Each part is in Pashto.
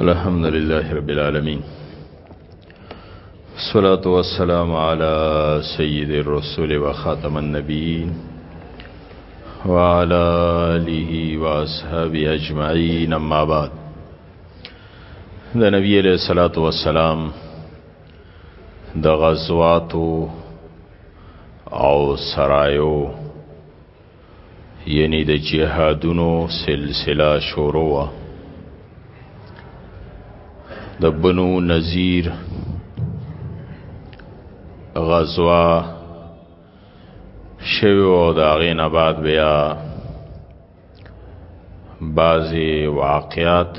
الحمد لله رب العالمين الصلاة والسلام على سيد الرسول وخاتم النبيين وعلى آله وآصحابه أجمعين اما بعد ده نبي عليه الصلاة والسلام ده غزوات او سرايو یعنی د جهادونو سلسله شروع وا د بنو نذیر غزوا شوی او دا غینا بعد بیا بعضی واقعات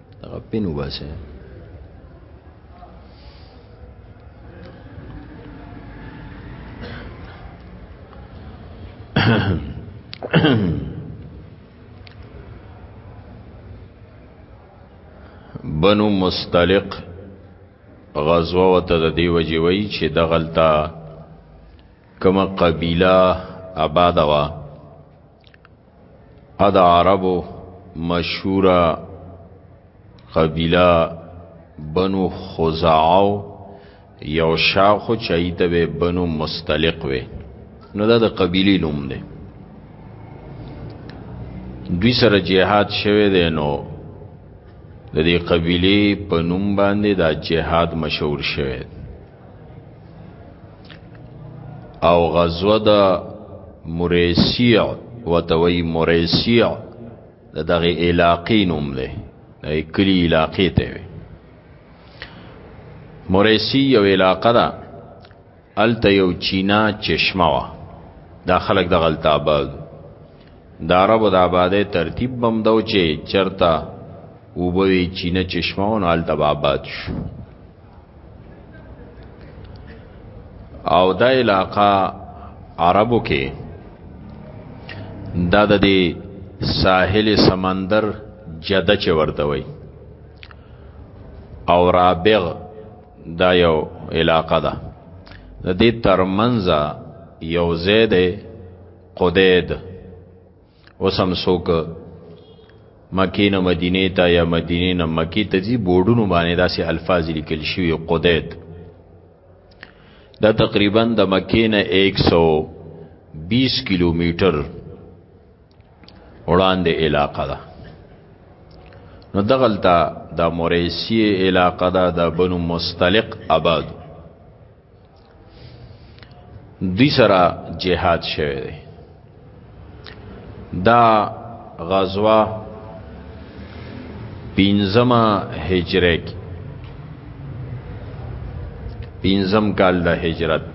دغه پین وباسه بنو مستلق غزوه وته د دی وجی وی چې د غلطا کما قبیله آباد وا ادا عربو مشهوره قبیله بنو خزاعو یو شاخو چایته به بنو مستلق وي نو دا د قبیلی نوم دی دوی سره جهاد شوه دی نو د دې قبیله په نوم باندې دا جهاد مشهور شوه او غزوه د مریسیع وتوی مریسیع د دغه علاقې نوم دی د کلی علاقې ته وي مریسی یو علاقه ده الته یو چینا چشمه وا دا خلک د غلط آباد د عربو د آبادې ترتیب بم دو چې چرتا وبوي چینه چشمه او الته آباد شو او دا علاقه عربو کې دا د دې ساحل سمندر جده چې ورته وي او رابغ دا یو علاقه ده د دې ترمنځ یو زید قدید وسم سوک مکی نه مدینه ته یا مدینه نه مکی ته ځي بورډونو باندې داسې الفاظ لیکل شوی قدید دا تقریبا د مکی نه 120 کیلومتر وړاندې علاقه ده نو دغلطه د موریسی علاقه ده د بنو مستلق آباد دوی سره جهاد شوه دی دا غزوه پینځمه هجره کې پینځم کال د هجرت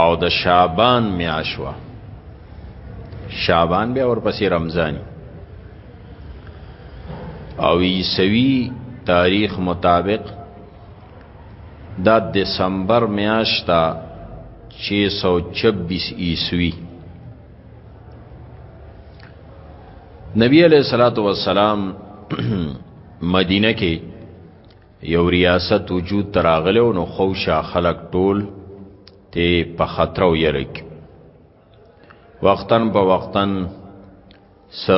او د شعبان میاشوا شعبان بیا ورپسې رمضاني او عیسوی تاریخ مطابق دا دسمبر میاشتا 626 عیسوی نبی علیہ الصلوۃ والسلام مدینه کې یو ریاست وجود تراغله نو خوشا خلق ټول ته په خطر او یره کې وقتن په وقتن س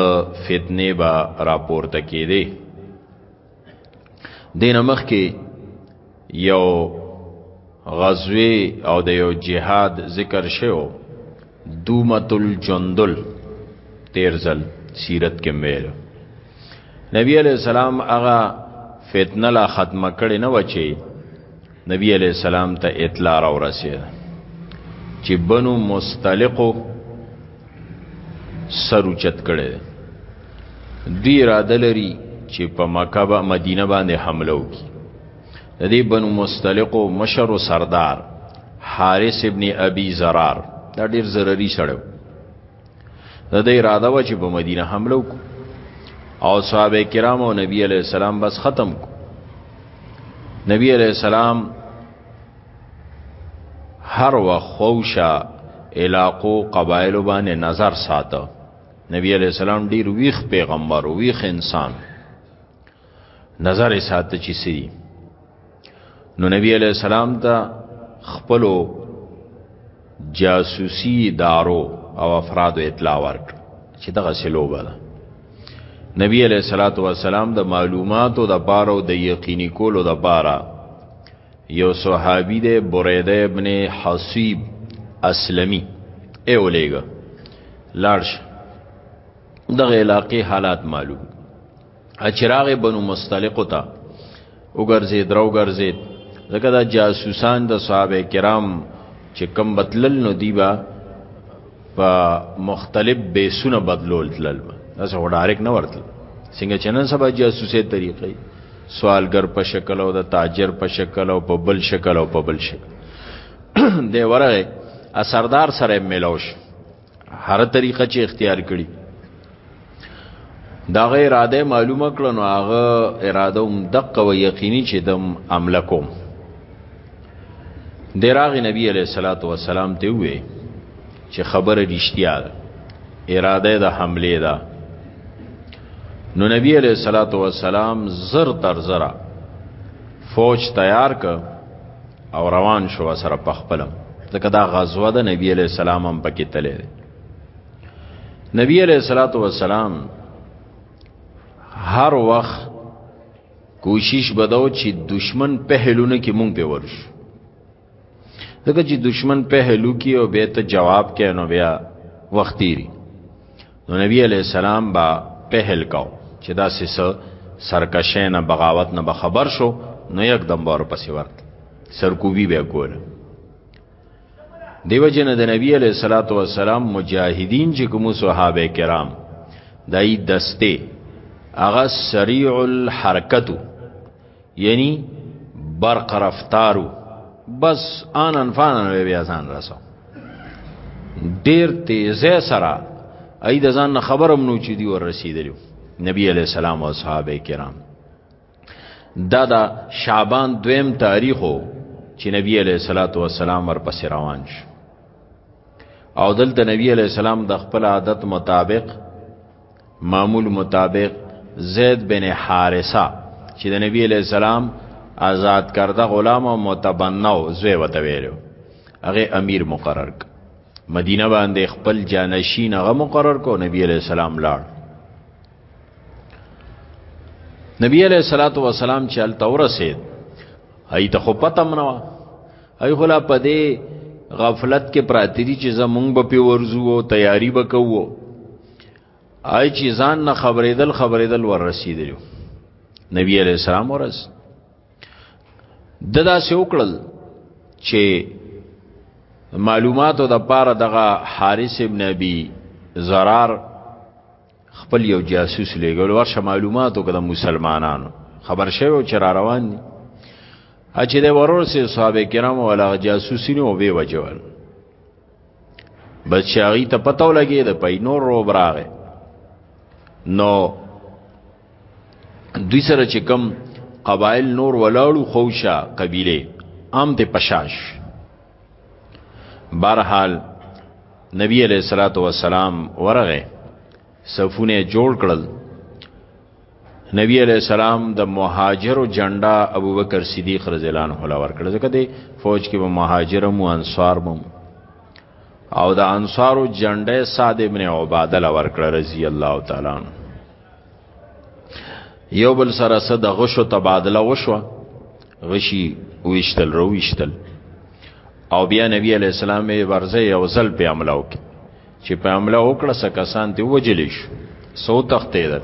فتنه با راپورته کیدی دین مخ کې یو غزوی او د یو جهاد ذکر شو دومت الجندل تیرزل سیرت کې مېر نبی علیہ السلام هغه فتنه لا ختمه کړي نه وچی نبی علیہ السلام ته اطلاع را ورسید چې بنو مستلقو سر اوچت کړي دی اراده لري چې په مکه با مدینه باندې حمله وکړي د دې بنو مستلقو مشر او سردار حارث ابن ابي زرار دا ډیر ضروري سره د دې اراده و چې په مدینه حمله وکړو او صحابه کرام او نبی علی السلام بس ختم کو نبی علی السلام هر وخت خوشا علاقو قبایل باندې نظر ساته نبی علی السلام ډیر ویخ پیغمبر ویخ انسان نظر یې ساته چې سری نو نبی علیہ السلام ته خپلو جاسوسی دارو او افراد اطلاع ورک چې دغه سلوبه ده نبی علیہ الصلوۃ والسلام د معلوماتو د بار او د یقیني کولو د بار یو صحابي دی بریده ابن حسیب اسلمی ای اولیګا لارش دغه علاقې حالات معلوم اچراغ بنو مستلق تا وګرځي درو ګرځي ځکه دا جاسوسان د صحابه کرام چې کم بتلل نو دیبا په مختلف بیسونه بدلول تلل دا څه ډایرک نه ورتل څنګه چې نن سبا جاسوسي طریقې سوالګر په شکل او د تاجر په شکل او په بل شکل او په بل شکل دی ورغه سردار سره ملوش هر طریقه چې اختیار کړي دا غیر اراده معلومه کړه نو هغه اراده هم دقه و یقیني چې دم عمل کوم دراغ نبی علیہ الصلوۃ والسلام ته وې چې خبره رښتیا ده اراده د حمله ده نو نبی علیہ الصلوۃ والسلام زر تر زرا فوج تیار ک او روان شو سره پخپلم ځکه دا غزوه د نبی علی السلام هم پکې تللی دی نبی علی صلوات و سلام هر وخت کوشش بداو چې دشمن پهلونه کې مونږ په ورش دغه چې دشمن پهلو کې او به ته جواب کې نو بیا وختيري نو نبی علی السلام با پهل کو چې دا سس سرکشه نه بغاوت نه خبر شو نو یک دم بار پسې ورت سرکوبي به کول دیو جن د نبی علیہ الصلوۃ والسلام مجاهدین چې کوم صحابه کرام دای دسته اغه سریع الحرکتو یعنی برق رفتارو بس آنن فانن وی بیا ځان رسو ډیر تیزه سره ای د ځان خبرم نو چې دی ور رسیدلی نبی علی السلام او صحابه کرام دا دا شعبان دویم تاریخو چې نبی علی صلوات و سلام ور پس روان شو او دلته نبی علی السلام د خپل عادت مطابق معمول مطابق زید بن حارثه چې د نبی علی السلام آزاد کرده غلام او متبنو زوی وته ویلو هغه امیر مقرر ک مدینه باندې خپل جانشین هغه مقرر کو نبی علی السلام لاړ نبی علی صلوات و سلام چې ال تورسید هی ته خو پته منو هی خلا پدې غفلت کې پراتی دي چې زمونږ به پیورزو او تیاری وکوو آی چې ځان نه خبرېدل خبرېدل ور رسیدلو نبی علیہ السلام ورس ددا سې وکړل چې معلوماتو د پاره دغه حارث ابن ابي زرار خپل یو جاسوس لګول ورشه معلوماتو کده مسلمانانو خبر شوی چې را روان دي اچې د ورور سه صاحب کرام ولا جاسوسینو به وجول بچاغي ته پتو لګي د پینور رو براغه نو دوی سره چې کم قبایل نور ولاړو خوشا قبیله عام ته پشاش بهرحال نبی علیہ الصلوۃ والسلام ورغه صفونه جوړ کړل نبی علیہ السلام د مهاجر او جنډا ابوبکر صدیق رضی الله عنه لور کړ ځکه دی فوج کې به مهاجر او انصار بم او د انصار او جنډه صاد ابن عباده لور کړ رضی الله تعالی عنہ یو بل سره صد غشو تبادله وشو غشي وشتل رو وشتل او بیا نبی علیہ السلام ورځه یو ځل په عملو کې چې په عمله وکړه څه کسان دی وجل شو سو تختیدل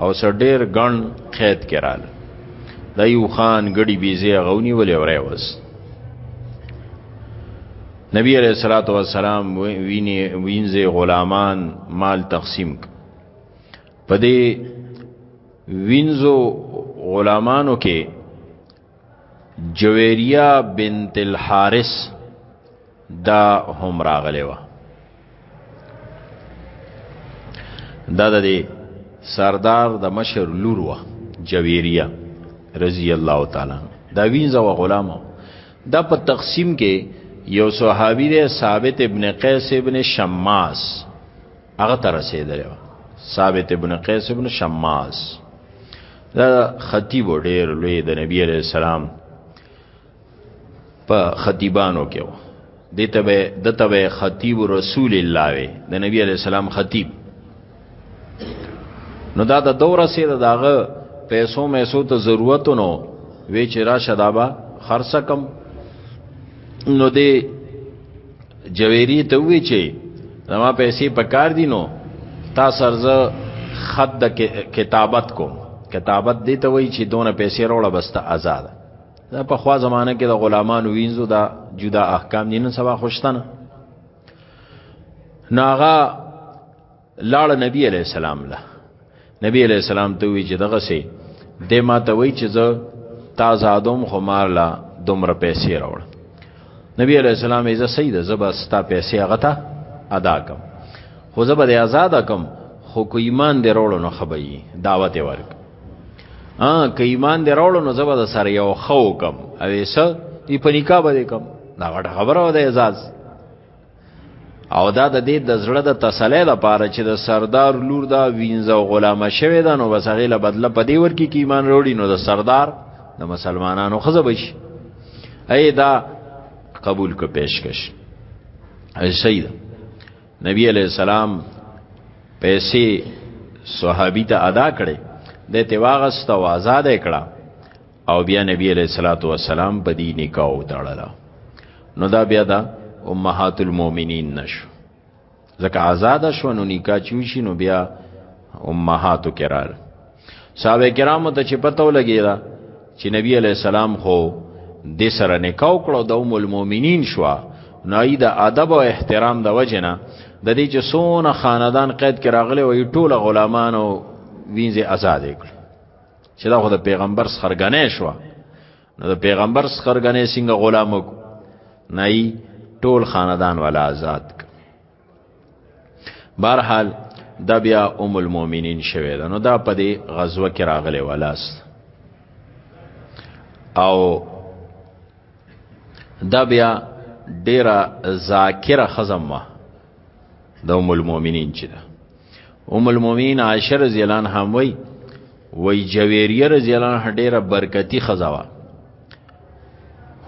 او سر ډیر ګڼ قید کرال د یو خان غړي بيزي غونی ولې ورای وس نبی علیہ الصلوۃ والسلام ویني وینځي غلامان مال تقسیم پدې وینځو غلامانو کې جویریه بنت الحارث دا هم راغلی و دا د سردار د مشر لور و جویریه رضی الله تعالی دا وینځه و غلامه دا په تقسیم کې یو صحابي دی ثابت ابن قیس ابن شماس هغه ته رسیدلی و ثابت ابن قیس ابن شماس دا خطیب ډیر لوی د نبی علیہ السلام په خطیبانو کې و دته به دته به خطیب رسول الله وي د نبی علیہ السلام خطیب نو دا د دوره سره داغه پیسو میسو ته ضرورت نو وی چې را شدابا خرڅ کم نو دی جويري ته وی چې زما پیسې پکار دي نو تا سرزه خط د کتابت کوم کتابت دې ته وی چې دونه پیسې وروړه بس ته آزاد دا په خوا زمانه کې د غلامانو وینځو دا جدا احکام دي نن سبا خوشتنه ناغه لاړ نبی علیہ السلام له نبی علیہ السلام ته وی چې دغه سي د ما ته وی چې زه تازادوم خو مار لا دومره پیسې راوړ نبی علیہ السلام ایزه سید زبا ستا پیسې هغه ته ادا کم خو زبا د آزاد کم خو کو ایمان دی راوړو نو خبي دعوت ورک ا که ایمان دی راوړو نو زبا د سره یو خو کم او ایسه ای په نکاح باندې کم دا غټ خبره ده اعزاز او دا د دې د زړه د تسلی د پاره چې د سردار لور دا وینځه او غلامه شوی ده نو بس هغه له بدله په دې ورکی کې ایمان وروړي نو د سردار د مسلمانانو خزه بشي اې دا قبول کو پیشکش ای سید نبی علیہ السلام پیسې صحابي ته ادا کړي د ته واغسته او آزاد کړه او بیا نبی علیہ الصلوۃ والسلام په دې نکاح وتړله نو دا بیا دا امهات المؤمنین نشو ځکه آزاد شو نو نکاح چوشي نو بیا امهاتو کرال صحابه کرامو ته چې پته ولګی دا چې نبی علی السلام خو د سره نکاح کړو د ام المؤمنین شو نو ای د ادب او احترام د وجنه د دې چې سونه خاندان قید کراغله وي ټوله غلامانو وینځه آزاد کړ چې دا خو د پیغمبر سخرګنې شو نو د پیغمبر سخرګنې څنګه غلامو نه ټول خاندان ولا آزاد بهرحال دا بیا ام المؤمنین شوه دا نو دا په دې غزوه کې راغله ولاس او دا بیا ډیره ذاکره خزمه د ام المؤمنین چې ده ام المؤمنین عائشه رضی الله عنها وای وای جویریه رضی الله عنها ډیره برکتی خزاوه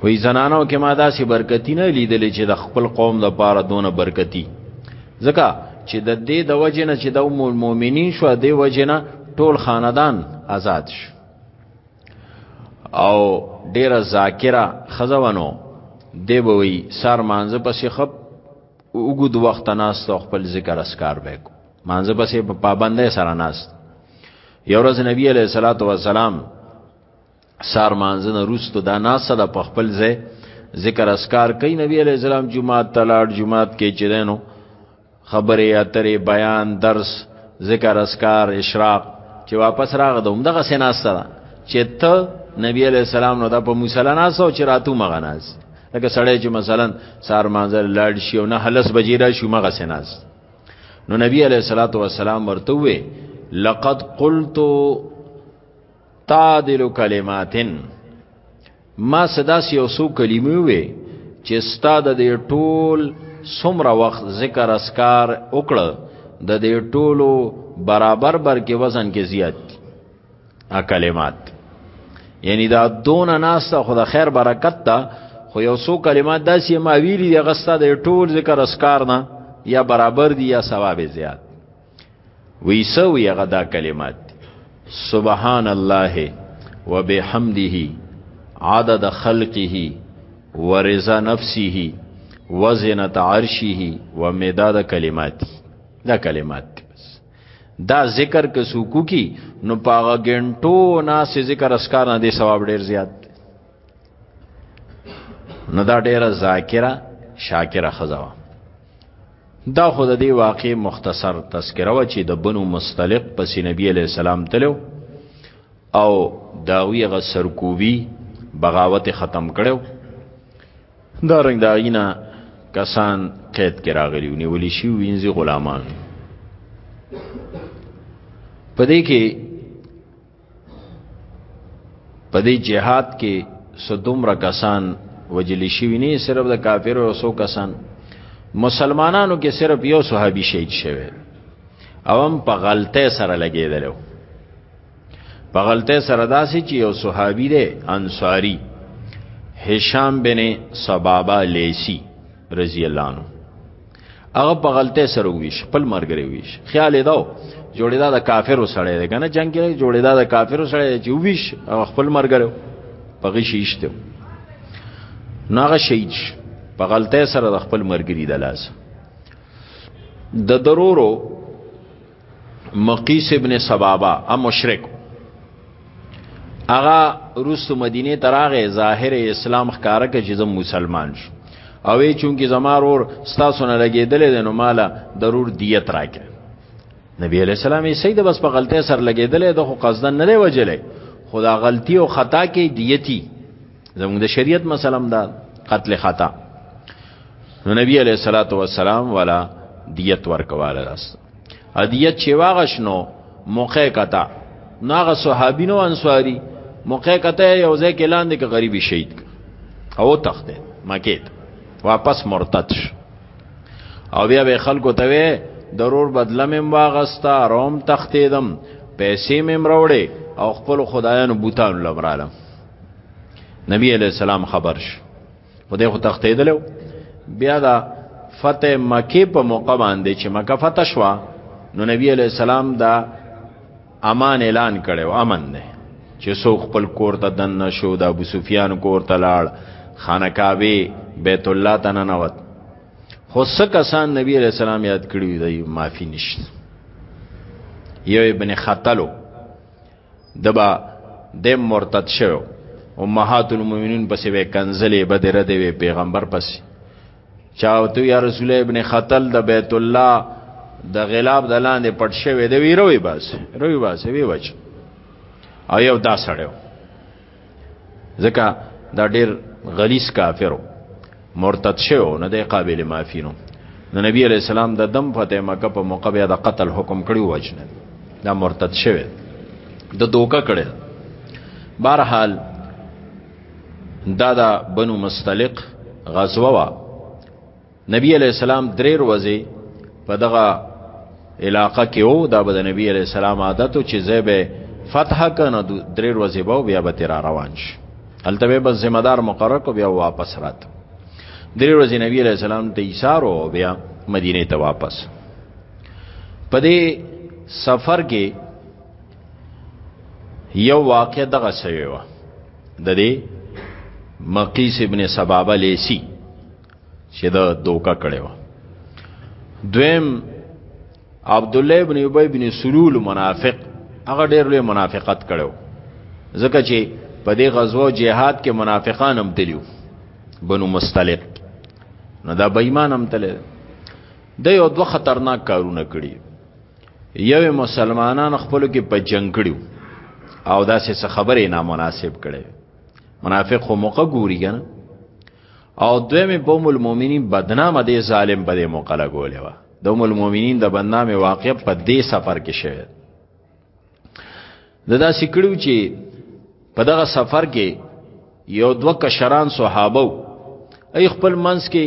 وای زنانو کې ما داسې برکتی نه لیدلې چې د خپل قوم د پاره دونه برکتی ځکه چې د دې د وجنه چې د ام المؤمنین شو د وجنه ټول خاندان آزاد شو او ډیره ذاکره خزوانو دی بوي سار مانزه پسې خپ اوږد وخت ناست او خپل ذکر اسکار به کو مانځه پسې په پابندۍ سره ناست یو ورځ نبی علیہ الصلوۃ والسلام سار مانځه نه روستو دا ناسه د خپل ځای ذکر اسکار کوي نبی علیہ السلام جمعه تلاړ جمعه کې چې دینو خبره اترې بیان درس ذکر اسکار اشراق چې واپس راغ د همدغه سناسته چې ته نبی علیہ السلام نو دا په مصلی ناسو چې راتو مغناس لکه سړی چې مثلا سار مانځل لاړ شي او نه هلس بجې را شو مغه سناس نو نبی علیہ الصلوۃ والسلام ورته وی لقد قلت تعدل کلماتن ما صدا سی او سو کلمې وی چې ستاد د ټول سمره وخت ذکر اسکار وکړه د دې ټولو برابر بر کې وزن کې زیات ا کلمات یعنی دا دون ناس ته خدا خیر برکت ته خو یو سو کلمات داسې ما ویلي دی غستا د ټول ذکر اسکار نه یا برابر دی یا ثواب زیات وی سو یا غدا کلمات سبحان الله وبحمده عدد خلقه ورضا نفسه وزنت عرشه ومداد کلماته دا کلمات دا ذکر که سوکو کی نو پاغه ګنټو ناس ذکر اسکار نه دی ثواب ډیر زیات نو دا ډیره ذاکره شاکره خزوا دا خود دی واقع مختصر تذکره و چې د بنو مستلق پس نبی علیہ السلام تلو او داوی غ سرکوبی بغاوت ختم کړو دا رنګ دا غینا کسان قید کې راغلي او نیول شي وینځي غلامان پدې کې پدې جهاد کې صدوم را کسان وجلی شوی نه صرف د کافرو او سو کسان مسلمانانو کې صرف یو صحابي شهید شوی او هم په غلطه سره لګیدلو په غلطه سره داسې چې یو صحابي دی انصاری هشام بن سبابا لیسی رضی الله عنه هغه په غلطه سره ویش خپل مرګره ویش خیال یې داو جوړیدا د کافر وسړی دی کنه جنگ کې جوړیدا د کافر وسړی چې ویش خپل مرګره په غشي شته ناغه شهید په غلطه سره د خپل مرګري د لاس د درورو مقیس ابن سبابا ا مشرک اغا روس مدینه تراغه ظاهر اسلام ښکارا کې چې مسلمان شو او وی چونکی زمارور ستاسو نه لګیدل د نو مالا ضرور دیت راکې نبی علیہ السلام یې سید بس په غلطه سر لګیدل د خو قصدن نه وجلې خدا غلطی او خطا کې دیتی زموږ د شریعت مسلم دا قتل خطا نو نبی علیہ الصلوۃ والسلام والا دیت ورکواله هدیه چې واغش نو موقع کتا نو هغه صحابي نو انصاری موقع کته یو ځای کې لاندې کې غریبي شهید او تخته مکیت واپس مرتد شو او بیا به خلکو ته وی ضرور بدله مم واغستا روم تختیدم پیسې مم راوړې او خپل خدایانو بوتان لمرالم نبی علیہ السلام خبر شو په دې خو تختیدل بیا دا فتح مکه په موقع باندې چې مکه فتح شو نو نبی علی السلام دا امان اعلان کړو امن نه چې سو خپل کور ته دن شو د ابو سفیان کور ته لاړ خانه کعبه بیت الله ته ننوت خو څه کسان نبی علی السلام یاد کړی دی معافی نشته یو ابن خطلو دبا د مرتد شوو امهات المؤمنین پسې وې کنزلې بدره دی وې پیغمبر پسې چاو تو یا رسول ابن خطل د بیت الله د غلاب د لاندې پټ شوی دی وی روي باس روي باس وی وچ او یو دا سړیو ځکه دا ډیر غلیس کافرو مرتد شو نه دی قابل معافی نو نو نبی علیہ السلام د دم فتح مکه په موقع بیا د قتل حکم کړی وجنه دا مرتد شوی د دوکا کړی بهرحال دا دا بنو مستلق غزوه نبی علیہ السلام درې ورځې په دغه علاقه کې وو دا به د نبی علیہ السلام عادت او چې زیبه فتح کنه درې ورځې به بیا به تیر روان شي هلته به بس ذمہ دار مقرر کو بیا واپس رات درې ورځې نبی علیہ السلام ته ایثارو بیا مدینه ته واپس په دې سفر کې یو واقع دغه شوی و د دې مقیس ابن سبابه لیسی چې دا دوکا کړي و دویم عبد الله ابن ابي بن سلول منافق هغه ډېر لوی منافقت کړو ځکه چې په دې غزوه جهاد کې منافقان هم تلیو بنو مستلق نو دا بېمان هم تل د یو دوه خطرناک کارونه کړی یو مسلمانان خپل کې په جنگ کړیو او دا څه خبره نامناسب کړي منافق خو موقع ګوري کنه او دویمه په ام المؤمنین بدنامه دی ظالم په دې موقع لګولې و د ام المؤمنین د بدنامه واقع په دې سفر کې شوه د دا سکړو چې په دغه سفر کې یو دو کشران صحابه ای خپل منس کې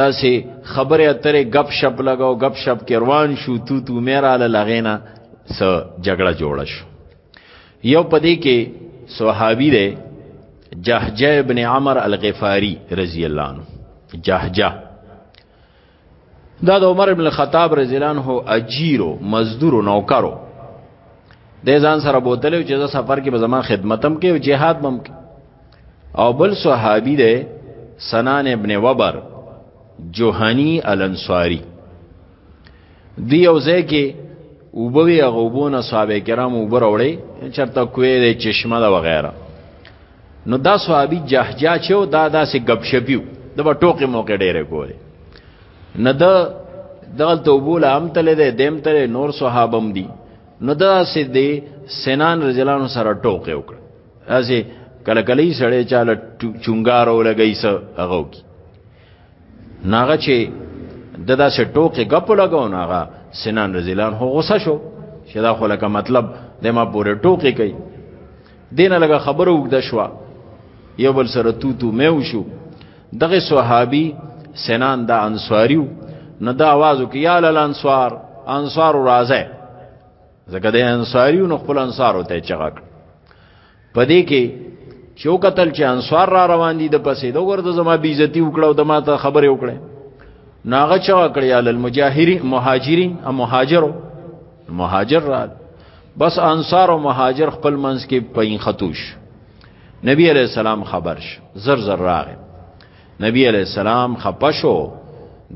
داسې خبره اترې غب شپ لگاو غب شپ کې روان شو تو تو میرا له لغینا س جګړه جوړه شو یو پدې کې صحابي دی جهجه ابن عمر الغفاری رضی الله عنه جهجه دا د عمر ابن الخطاب رضی الله عنه اجیرو مزدورو نوکرو د ځان سره بوتلو چې د سفر کې به زما خدمتم کې او جهاد بم کې او بل صحابي دی سنان ابن وبر جوهانی الانصاری دی یو ځای کې وبوي غوبونه صحابه کرام وبر وړي چرته کوی د چشمه دا وغیرہ نو دا صحابي جهجا چې دا داسې غب شپیو د دا ټوکې موقع ډېرې کولې نه دا دغل توبول هم تلې ده دیم تلې نور صحابم دي نو دا سې دې سنان رجلان سره ټوکې وکړ اسی کله کله یې سړی چاله چونګارو لګی سه هغه کی ناغه چې د داسې ټوکې غپ لګاو ناغه سنان رضی الله عنه غوسه شو چې دا خو لکه مطلب د ما پورې ټوکې کوي دینه لګه خبره وګد شو یو بل سره تو تو مې وشو دغه صحابي سنان دا انصاریو نه دا आवाज وکي یا لال انصار انصار راځه زګه د انصاریو نو خپل انصار وته چغک پدې کې چې وکتل چې انصار را روان دي د پسې د ورته زما بیزتی وکړه او د ما ته خبرې وکړه ناغه چا کړی ال المجاهرین مهاجرین او مهاجرو مهاجر را بس انصار او مهاجر خپل منځ کې پین خطوش نبی علیہ السلام خبر ش زر زر راغی نبی علیہ السلام خپشو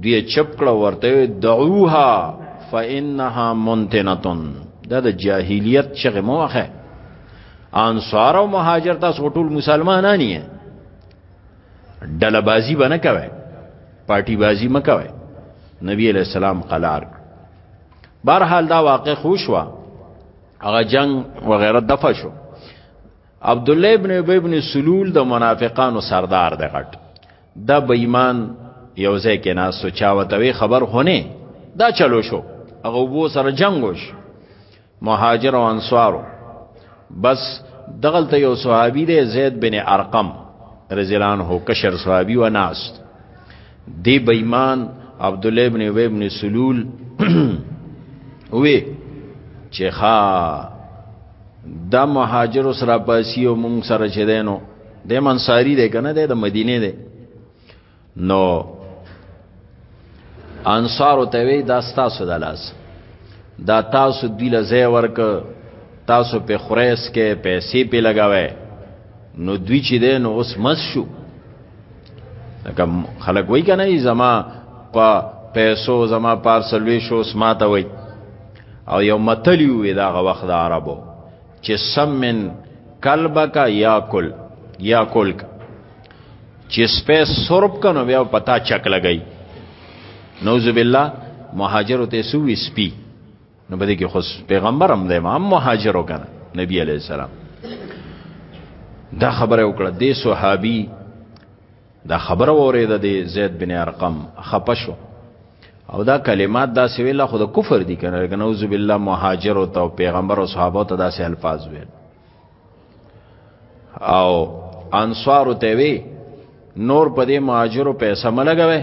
دی چپ کړه ورته دعوها فانها منتنتن دا د جاهلیت چغه موخه انصار او مهاجر تاسو ټول مسلمانان یې ډلبازی بنه کوي پارٹی بازی مکوي نبی علیہ السلام قلار بهرحال دا واقع خوش وا هغه جنگ وغیرہ دفع شو عبد الله ابن ابي ابن سلول د منافقانو سردار دی غټ دا بېمان یو ځای کې ناس سوچا وتوي خبر هونه دا چلو شو هغه وو سره جنگ وش مهاجر او انصارو بس دغلت یو صحابي دی زید بن ارقم رضی الله عنه کشر صحابي و ناس دی بېمان عبد الله ابن ابي ابن سلول وی چې ښا دا مهاجر سره پاسی او مونږ سره چې دینو د منصاری دی کنه د مدینه دی نو انصار ته وی دا تاسو د لاس دا تاسو دی لزه ورک تاسو په خریس کې پیسې په لگاوي نو دوی چې دی نو اوس مس شو لکه خلک وای کنه زما په پیسو زما پارسلوي شو سماته وای او یو متل وی دا غ وخت د عربو چې سمن کلبک یاکل یاکل چې سپه سرب کنو بیا پتا چک لګی نوذ بالله مهاجر ته سوې سپی نو بده کې خو پیغمبر هم دی ما مهاجر وکنه نبی علی السلام دا خبره وکړه د صحابي دا خبر اورید د زید بن ارقم خپشو او دا کلمات دا سویل خو د کفر دي کنه نعوذ بالله مهاجر او ته پیغمبر او صحابه ته داسې الفاظ ویل او انصار ته وی نور په دې مهاجرو پیسې ملګوي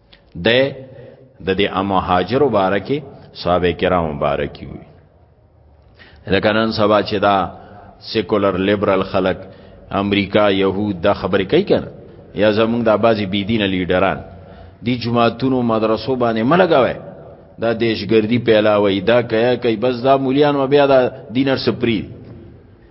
د د دې امهاجر مبارکي صحابه کرام مبارکي وي لکه نن سبا چې دا سیکولر لیبرال خلک امریکا یهود دا خبرې کوي کنه یا زمونږ د بازي بيدینه لیډران دی جماعتونو مدرسو باندې ملګوي دا دیشګردي پیلاوي دا کیا کوي بس دا مولیان و بیا دا دینر سپری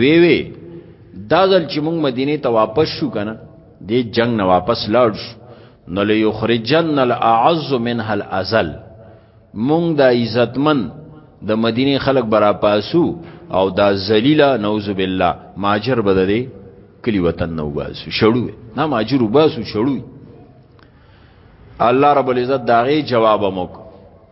وی وی دا ځل چې موږ مدینه ته واپس شو کنه دې جنگ نه واپس لاړ شو نو ليخرجن الاعز منها الازل موږ د عزتمن د مدینه خلک برا پاسو او دا ذلیلا نعوذ بالله ماجر بد دی کلی وطن نو باسو شړو نه ماجر وباسو شړو الله رب العزت داغه جواب موک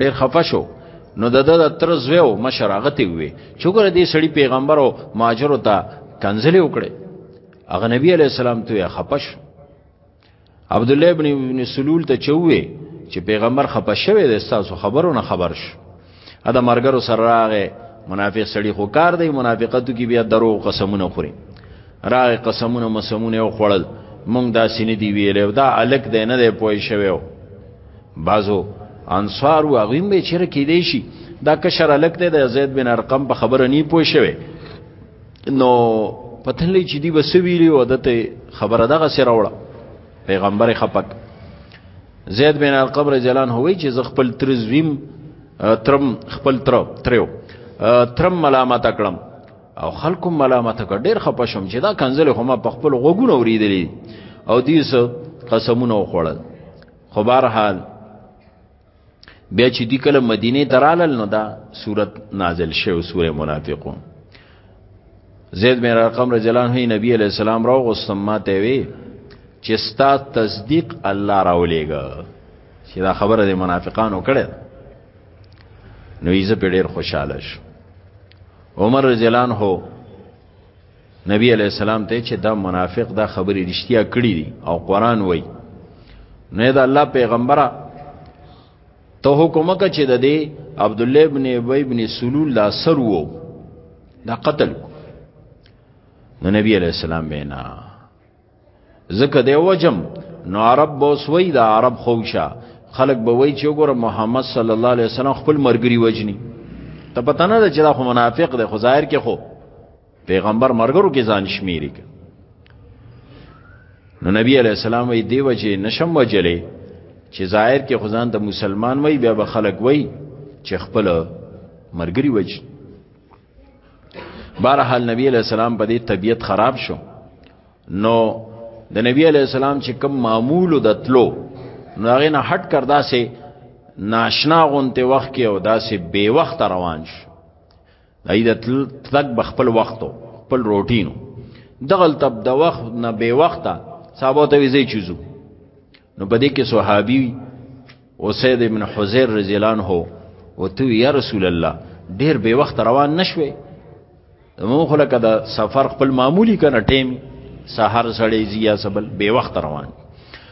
ډیر خفه شو نو د د تر زویو مشر هغه ته وی چې ګوره دې سړی پیغمبر او ماجر ته کنځلې وکړي هغه نبی علی السلام ته خپش عبد الله ابن ابن سلول ته چوي چې پیغمبر خپه شوی د تاسو خبرونه خبر شو ادا مرګرو سره راغې منافق سړی خو کار دی منافقتو کې بیا درو قسمونه خوري راغې قسمونه مسمونه او خړل مونږ دا سینې دی ویلې دا الک دی نه دی پوي شوی بازو انصار و غیم به چیرې کې دی شي دا کشر الک دی د زید بن ارقم په خبره نه پوه شوی نو پتلې چې دی وسویلی او دته خبره دغه سره وړه پیغمبر خپک زید بن ارقم رضی الله عنه وی چې ز خپل ترزویم ترم خپل تر تریو ترم ملامت کړم او خلکو ملامت کړ ډیر خپه شوم چې دا کنزل هم په خپل غوګونو اوریدلی او دیس قسمونه وخوړل خو بهر حال بیا چې دی کله مدینه درالل نو دا صورت نازل شوه سوره منافقون زید بن رقم رضی الله عنه نبی علیہ السلام راو غوستم ما ته وی چې ستا تصدیق الله راولېګا چې دا خبره د منافقانو کړه نو یې زه په ډیر خوشاله شو عمر رضی الله عنه نبی علیہ السلام ته چې دا منافق دا خبرې رښتیا کړې دي او قران وای نه دا الله پیغمبره ته حکم وکړه چې د دې عبد الله ابن ابي ابن سلول لا سر وو دا قتل نو نبی علیہ السلام بینا زکه دی وجم نو عرب بوسوي دا عرب خوشا خلق به وای چې وګوره محمد صلی الله علیه وسلم خپل مرګري وجني ته پته نه ده چې دا خو منافق دی خو ظاهر کې خو پیغمبر مرګرو کې ځان شمیري نو نبی علی السلام وی دی وجه نشم وجلې چې ظاهر کې خدان د مسلمان وی بیا به خلک وی چې خپل مرګري وج بهرحال نبی علی السلام په دې طبیعت خراب شو نو د نبی علی السلام چې کوم معمول د تلو نو هغه نه هټ کردا سه ناشنا غونته وخت کې او داسې بے وخت روان شو دای د تلک بخپل وختو خپل روټینو دغل تب د وخت نه به وخته صحابه ته ویزې چیزو نو بده کې صحابي اسید ابن حزیر رضی الله عنه او تو یا رسول الله ډیر به وخت روان نشوي مو خلک دا سفر خپل معمولی کنه ټیم سحر سړی زیاسبل به وخت روان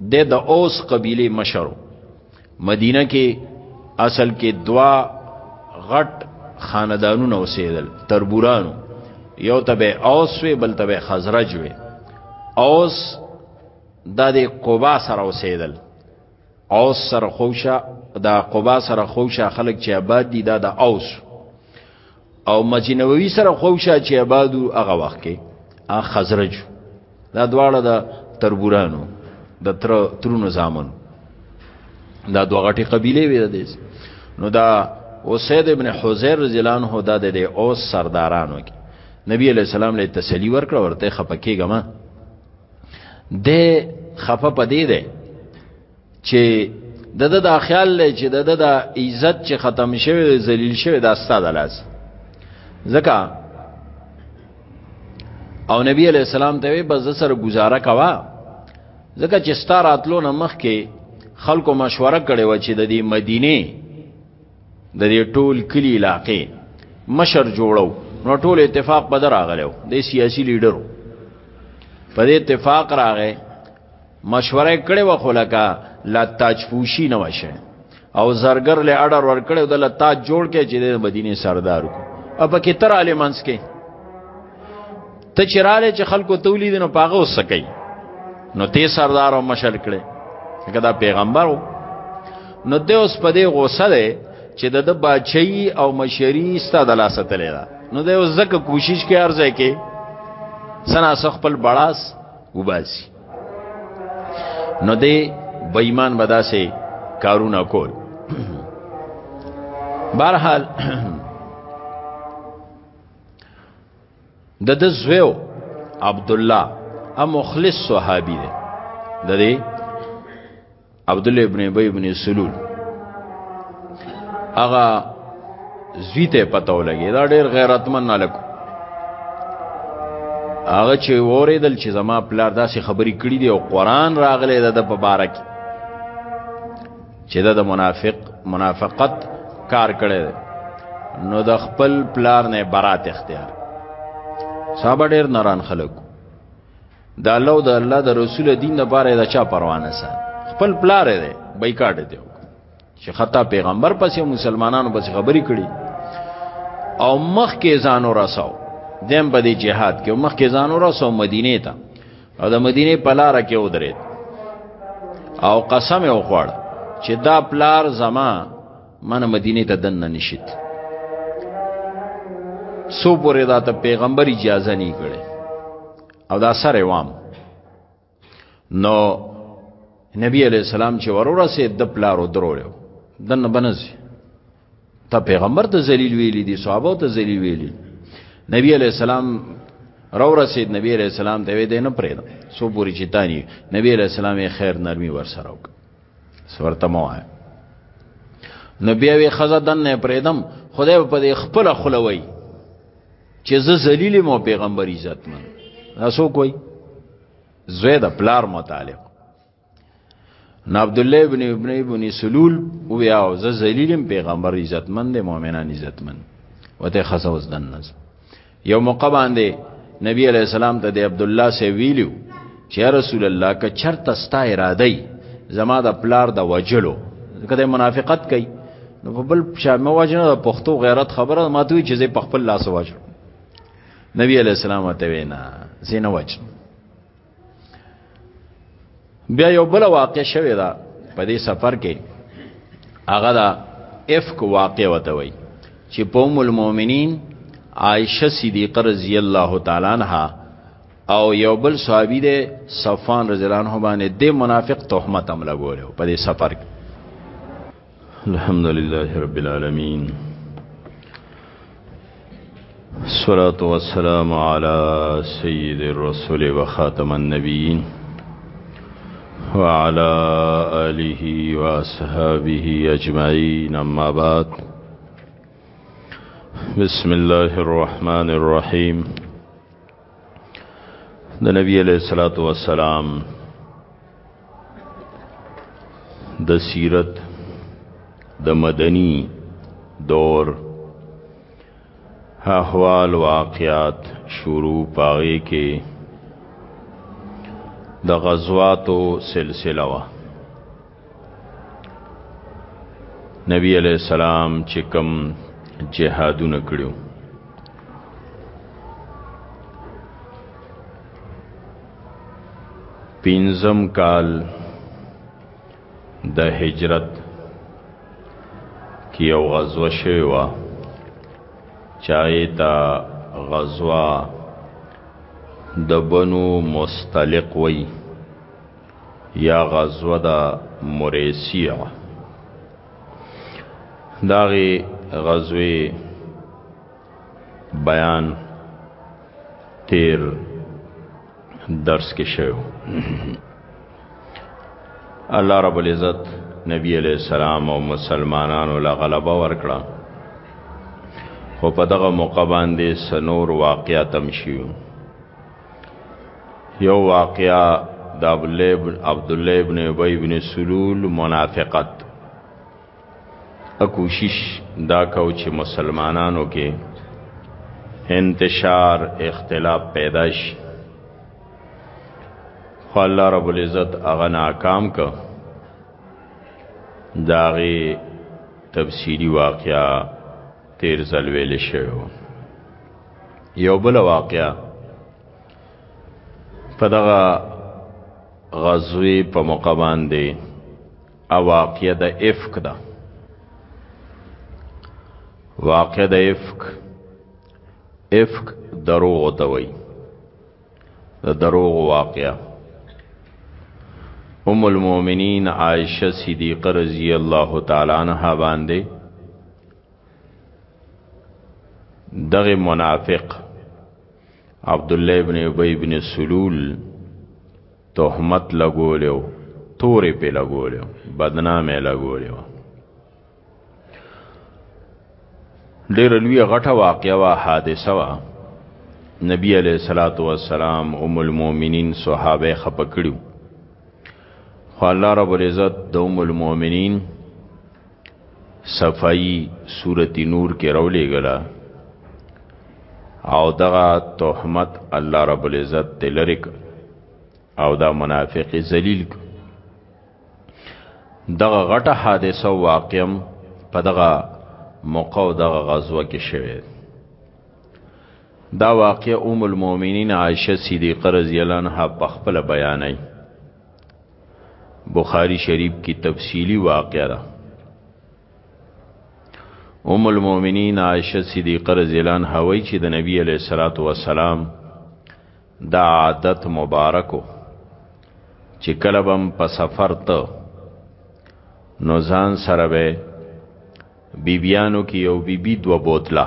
د د اوس قبیله مشرو مدینه کې اصل کې دوا غټ خاندانونه اوسېدل تربورانو یو تبه اوس وی بل تبه خزرج وی اوس د د قبا سره اوسېدل اوس سره خوشه د قبا سره خوشه خلک چې آباد دي دا د اوس او مسجد نبوي سره خوښه چې آبادو هغه وخت کې ا خزرج دا دواړه د تربورانو د تر ترونو زامن دا دوه غټي قبيله وي د دې نو دا اسید ابن حذیر رضی الله عنه دا د اوس سردارانو کې نبی علیہ السلام له تسلی ورکړه ورته خپکیګه ما د خفه پدې ده چې د د دا خیال لې چې د د دا عزت چې ختم شوی دی ذلیل شوی دا ستاده لاس زکه او نبی علیہ السلام ته وی بس سره گزاره کوا زکه چې ستاره اتلو نه مخ کې خلکو مشوره کړي و چې د دې مدینه د دې ټول کلی علاقې مشر جوړو نو ټول اتفاق بدر راغلو د سیاسي لیډرو په دې اتفاق راغی مشوره کړې و خو لکه لا تاج پوشي نه وشه او زرګر له اړه ور کړې او د لا تاج جوړ کې چې د مدینه سردار کو او په کې تر عالمانس کې ته چراله چې خلکو تولید نو پاغه وسکي نو ته سردار او مشر کړې هغه دا پیغمبرو نو د اوس په دې غوسه ده چې د د بچي او مشری ستاد لاسه تللی دا نو د اوس زکه کوشش کې ارزه کې سنا خپل بڑاس وباسي نو دی بېمان بداسه کارونه کول بهرحال د د زویو عبد الله ا مخلص صحابي دی د دې عبد الله ابن ابي ابن سلول هغه زویته پته ولګي دا ډیر غیرتمن نه لکو هغه چې وریدل چې زما پلار داسې خبرې کړې دي او قران راغلی د په بارک چې د منافق منافقت کار کړی دی نو د خپل پلار نه برات اختیار صاحب ډیر ناران خلکو د الله او د الله د رسول دین لپاره دا چا پروانه سات خپل پلار دی بایکاټ دی چې خطا پیغمبر پسې مسلمانانو پسې خبرې کړي او مخ کې ځان ورساو دیم په دې جهاد کې مخ کې ځان ورساو مدینه ته او د مدینه په لار کې ودرید او قسم یې وخوړ چې دا پلار زما من مدینه ته دننه نشید سو پورې دا ته پیغمبر اجازه نه کړي او دا سره وام نو نبی علیہ السلام چې ورور سه د پلارو درولو دنه بنځي ته پیغمبر ته ذلیل ویلی دي صحابه ته ذلیل ویلی نبی علیہ السلام رو رسید نبی علیہ السلام ته دې نه پرېد سو پوری چې تانی نبی علیہ السلام یې خیر نرمي ور سره وک سورته مو آئے نبی وی خزه دن نه پرېدم خدای په دې خپل خلوي چې زه ذلیل مو پیغمبر عزت من تاسو کوی زوی د پلار متعلق نو عبد الله ابن ابن ابن سلول او یا زه ذلیلم پیغمبر عزت من دي مؤمنان عزت من وته خصوص دنس یو موقع باندې نبی علیہ السلام ته د عبد الله سی ویلو چې رسول الله که چرته ستا اراده ای زما د پلار د وجلو کله منافقت کوي نو په بل شامه وجنه د پښتو غیرت خبره ما دوی چې په خپل لاس وجل نبی علی السلام ته وینا زینه وجه بیا یو بل واقع شوی دا په دې سفر کې هغه دا افک واقع وته وی چې په ام المؤمنین عائشه صدیقه رضی الله تعالی عنها او یو بل صحابي دی صفان رضی الله عنه باندې د منافق تهمت هم لګولیو په دې سفر کې الحمدلله رب العالمین الصلاة والسلام على سيد الرسول وخاتم النبيين وعلى آله وأصحابه أجمعين أما بعد بسم الله الرحمن الرحيم د نبی علیہ الصلوۃ والسلام د سیرت د مدنی دور احوال واقعات شروع پاغي کې د غزواتو سلسله وا نبی علیہ السلام چې کوم جهادونه کړیو پینزم کال د هجرت کې یو غزوه شوی و چای تا غزوه د بنو مستلق وی یا غزوه د مریسیع داغه غزوه بیان تیر درس کې شوی الله رب العزت نبی علیہ السلام او مسلمانانو له غلبه ورکړه خو په دغه موقع باندې سنور واقعیت هم شیو یو واقعا د عبد الله ابن ابي ابن سلول منافقت ا کوشش دا کو چې مسلمانانو کې انتشار اختلاف پیدا شي خو الله رب العزت هغه ناکام ک داغه تفسیری واقعا تیر زلویل شوی یو بل واقعا په دغه غزوی په موقع باندې او واقع د افک ده واقع د افک افک دروغ ته وای د دروغ واقعا ام المؤمنین عائشه صدیقه رضی الله تعالی عنها باندې دغه منافق عبد الله ابن ابي ابن سلول تهمت لګولیو تورې په لګولیو بدنامه لګولیو ډېر لوی غټه واقعا وا حادثه وا نبی علیہ الصلات والسلام ام المؤمنین صحابه خپکړو خو الله رب العزت د ام المؤمنین صفائی سورت نور کې راولې غلا او دغه تهمت الله رب العزت تلریک او دا منافق ذلیل دغه غټه حادثه واقعم په دغه موقع او دغه غزوه کې شوه دا واقع ام المؤمنین عائشه صدیقه رضی الله عنها په خپل بیانای بخاری شریف کی تفصیلی واقعه ده ام المؤمنین عائشه صدیقه رضی الله عنها وایي چې د نبی علیه الصلاۃ والسلام دا عادت مبارکو چې کله بم په سفر ته نو ځان سره به بیبیانو کې یو بیبي بی دو بوتله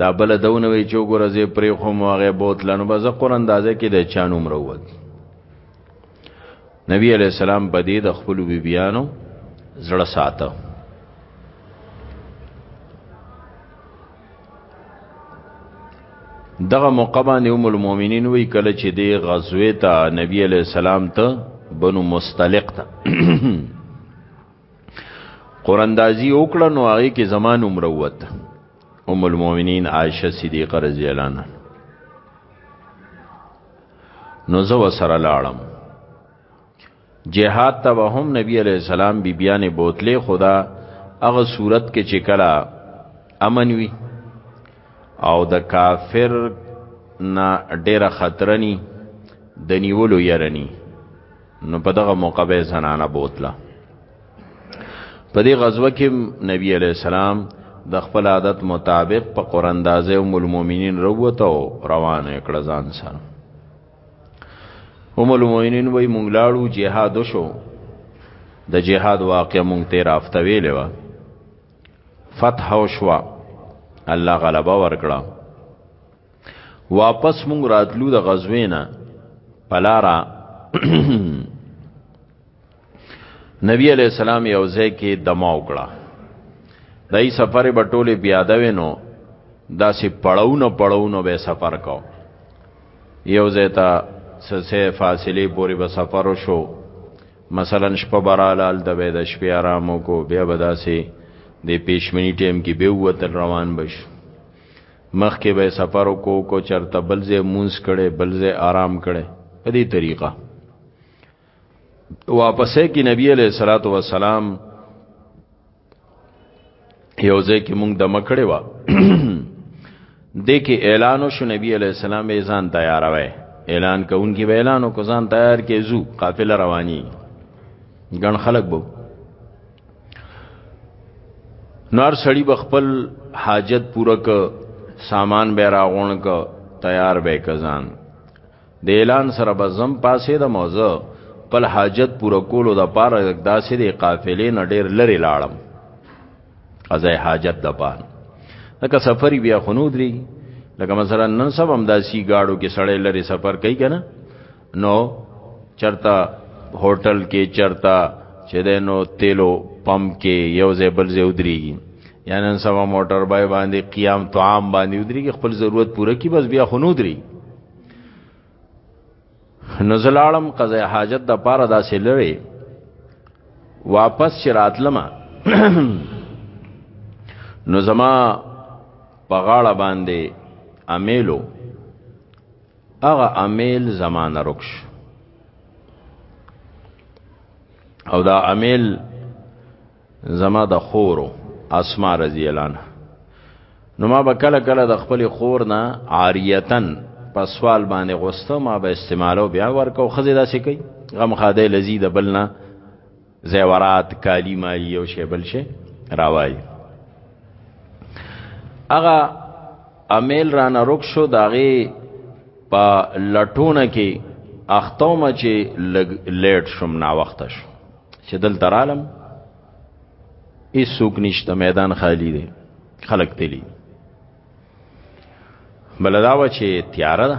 دا بل دونه وی چې وګوره زه پرې خو مو هغه بوتلنو به زه قران اندازه کې د چانو مروت نبی علی السلام په دې د خپل بیبيانو زړه ساته دغه موقع باندې ام المؤمنین وی کله چې دی غزوه ته نبی علی السلام ته بنو مستلق ته قراندازی وکړه نو هغه کې زمان عمر وته ام المؤمنین عائشه صدیقه رضی الله عنها نو زو سره لاړم جهاد ته وهم نبی علیہ السلام بی بیان بوتله خدا هغه صورت کې چې کلا امن وی او د کافر نه ډیره خطرنی د نیولو یرنی نو په دغه موقع به زنانه بوتله په دې غزوه کې نبی علی السلام د خپل عادت مطابق په قراندازه او المؤمنین روته او روان کړه ځان سره هم المؤمنین وای مونږ لاړو جهاد شو د جهاد واقع مونږ ته رافته ویلې و فتح او شوا الله غلبا ورکړه واپس مونږ راتلو د غزوې نه پلارا نبی علیہ السلام یو ځای کې دما وکړه دای سفر به ټوله پیاده وینو داسې پړاونه پړاونه به سفر کو یو ځای ته سسه فاصله پورې به سفر شو مثلا شپه برالال د به د شپې آرام کو بیا به داسې د پیشمنی ټیم کې به وتل روان بشو مخکې به سفر کو کو چرته بل ځای مونږ کړي بل ځای آرام کړي په دې طریقه واپسې کې نبی علیہ الصلوۃ والسلام یو ځای کې مونږ د مکړې وا د کې اعلان شو نبی علیہ السلام یې ځان تیاروي اعلان کوونکی به اعلان کو ځان تیار کې زو قافله رواني ګڼ خلک بو نار سړی بخپل حاجت پوره ک سامان به راغون ک تیار به کزان د اعلان سره بزم پاسې د موزه خپل حاجت پوره کولو د پاره داسې د قافلې نه ډېر لري لاړم ازای حاجت د پاره لکه سفر بیا خنود لري لکه مثلا نن سبا هم داسي گاډو کې سړی لري سفر کوي کنه نو چرتا هوټل کې چرتا چې دینو تیلو پمپ کې یو ځای بل ځای ودرېږي یا نن سبا موټر بای باندې قیام طعام باندې ودرېږي خپل ضرورت پوره کی بس بیا خونو دري نزلالم قضای حاجت د پاره داسې لري واپس شراتلمه نو زما په غاړه باندې امیلو هغه امیل زمانه رکش او دا امیل زما د خورو اسما رضی الله عنها نو ما به کله کله د خپل خور نه عاریتن په سوال باندې غوسته ما به استعمالو بیا ورکو خزه داسې کوي غم خاده لذیذ بلنا زیورات کالی ما یو شی بل شی راوای اغه امیل را نه رک شو داغه په لټونه کې اختوم چې لیټ شوم نا وخت شو چې دل ترالم هیڅ څوک نشته میدان خالی دی خلک تلی بلدا و چې تیار ده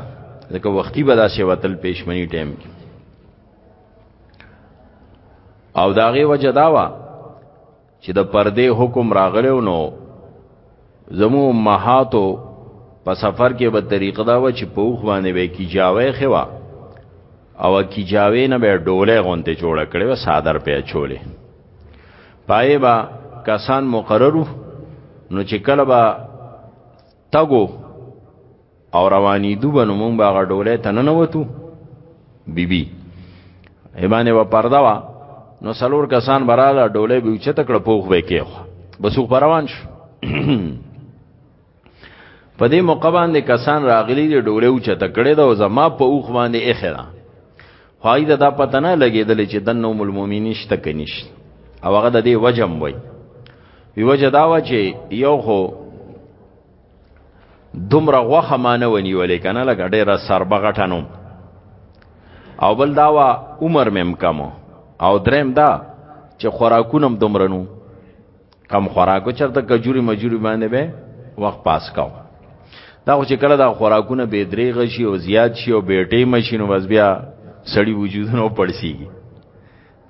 ځکه وختي به داسې وتل پېشمنی ټیم کې او داغه وجه داوا چې د پردې حکم راغلو نو زمو امهاتو په سفر کې به طریقه دا و چې په وخ باندې به کی جاوې خوا او کی جاوې نه به ډوله غونته جوړ کړي و صادر په چولې پای با کسان مقررو نو چې کله با تګو او رواني دو بنو مونږ باغ ډولې تننه وتو بیبي ایمانه و پردا وا نو سلور کسان براله ډولې به چته کړه پوخ به کې خو بس خو روان شو په دې موقع باندې کسان راغلي دي ډولې او چته کړه دا زما په اوخ باندې اخره خوای دا, دا پته نه لګیدل چې دنو مل مؤمنین شته کنيش او هغه د دې وجم وای وی وجه دا و چې یو خو دومره غوخه مانه ونیولې کنه لګ ډېره سربه غټنو او بل دا وا عمر مم کمو او دریم دا چې خوراکونم دومره نو کم خوراکو چرته کجوري مجوري باندې به وخت پاس کاو دا خو چې کله دا خوراکونه به درې غشي او زیات شي او بیټې ماشینو بس بیا سړی وجودونو پړسیږي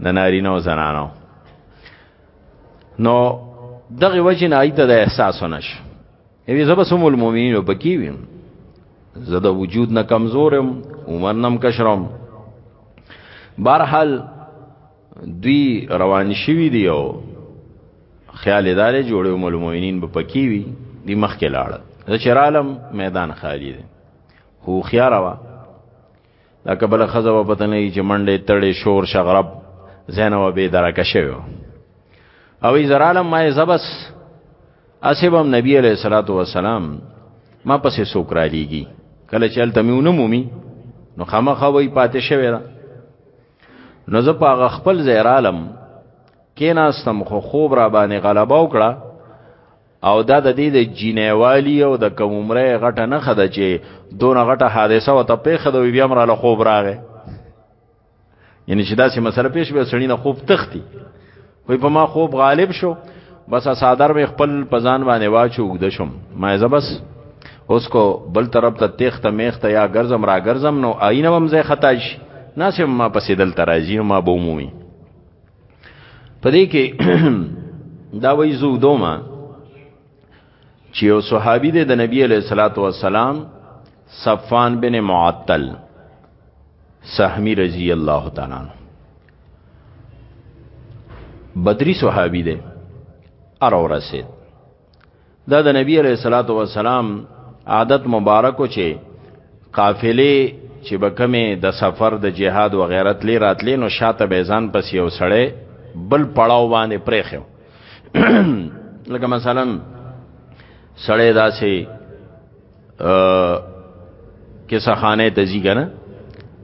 د نارینه او زنانو نو دغه وجه نه ایته د احساس نش یوه زب سم المؤمنین په کی ویم زده وجود نه کمزورم عمر نم کشرم بهرحال دوی روان شوی دی او خیال ادارې جوړو مول مومنین په پکی وی دی مخ کې لاړ د چرالم میدان خالی دی هو خیار وا دا کبل خزه و پته نه چې منډه تړې شور شغرب زنه و به درکه شوی او ای زرالم ما زبس اسبم نبی علیہ الصلوۃ والسلام ما پسې سوک را لیږي کله چې ال تمیونه مومي نو خامخا وای پاتې شوی را نو زه په خپل زیرالم کیناستم خو خوب را باندې غلبا وکړه او دا د دې د جینیوالی او د کوم عمره غټه نه خده چې دون غټه حادثه او ته پیښه دوی بیا مر له خوب راغې یعنی چې دا سي مسله پیښ به سړی نه خوب تختی وای په ما خوب غالب شو بس صادر به خپل پزان باندې واچو وګد شم ما زه بس اوس کو بل طرف ته تخته میخته یا ګرځم را ګرځم نو آینه هم زه خطا شي ناسم ما پسې دل ترازی ما بوموي پدې کې دا وی زو دوما چې یو صحابي د نبی علیہ الصلوۃ والسلام صفان بن معطل سهمی رضی الله تعالی عنہ بدری صحابي دی ار اورسید دا د نبی علیہ الصلوۃ والسلام عادت مبارک چې قافلې چې بکمه د سفر د جهاد و غیرت لې راتلې نو شاته بیزان پس یو سړی بل پړاو باندې پرېخو لکه مثلا سړی داسې کیسه خانه ته ځي کنه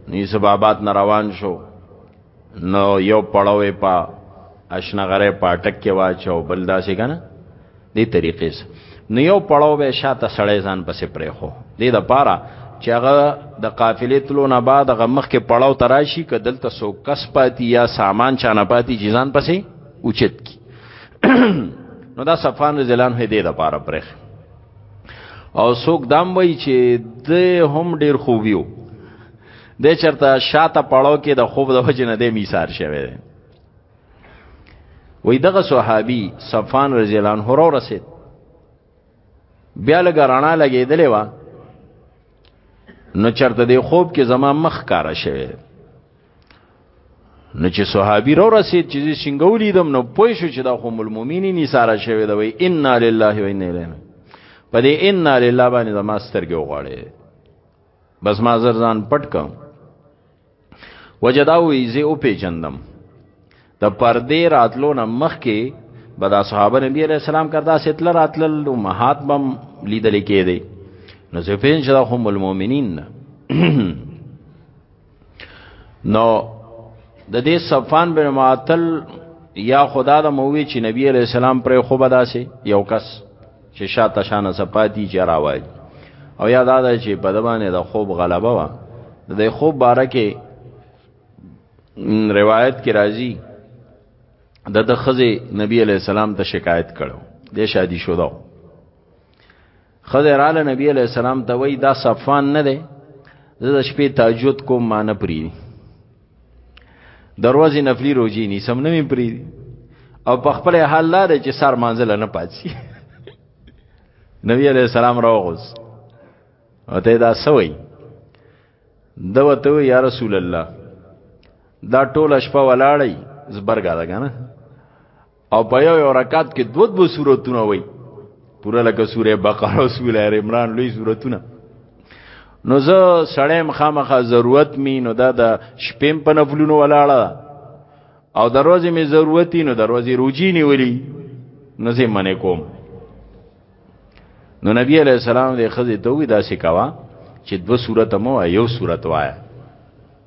نو یې سبابات روان شو نو یو پړوې په اشنغره پاټک کې واچو بل داسې کنه دې طریقې سره نو یو پړاو به شاته سړی ځان پسې پرې خو دې د پاره چې هغه د قافلې تلو نه بعد هغه مخ کې پړاو تراشي که دلته سو کس پاتې یا سامان چانه پاتې چې ځان پسې اوچت کی نو دا صفان رضی الله عنه دې د پاره پرې او څوک دام وای چې د هم ډیر خوبیو د چرته شاته پړاو کې د خوب د وجه نه دی میثار شوی دی وې دغه صحابي صفان رضی الله عنه را رسید بیا لګ رانا لګېدلې و نو چرته دی خوب کې زما مخ کارا شوی نو چې صحابي را رسید چې څنګه دم نو پوه شو چې دا خو ملمومینی نثاره شوی دا وای ان لله و انا الیه په دې ان لله باندې زما سترګې وغړې بس ما زر ځان پټ کم وجدا وی زه او پیجندم د پردې راتلو نه مخکې به د اصحاب نبی علیہ السلام کردا ستل راتل او مهات بم لیدل کېده نو زه پیژنم خو المؤمنین نو د دې صفان بن معطل یا خدا د مووی چې نبی علی السلام پر خو بداسي یو کس چې شاته شانه صفاتی چې راوای او یاد اده چې په دمانه د خوب غلبه وا د خوب باره کې روایت کې راځي د د خزه نبی علی السلام ته شکایت کړو د شادي شو دا خضر علی نبی علیہ السلام ته وای دا صفان نه دی زه د شپې تهجد کوم ما نه پری دروازې نفلی روزي ني سم نه می پری او په خپل حال لار چې سر منزل نه پاتسي نبی علیہ السلام راوغوس او ته دا سوي دا وته یا رسول الله دا ټول شپه ولاړی زبرګا ده کنه او په یو رکعت کې دوه دوه سورتونه وای پورا لکه سوره بقره او سوره ال عمران لوی سورتونه نو زه سړیم خامخه ضرورت می نو دا د شپیم په نفلونو ولاړه او دروازې می ضرورتي نو دروازې روجی نیولی نو زه منې کوم نو نبی علیہ السلام دې خزه ته وی دا سکوا چې دو صورت مو یو صورت وایا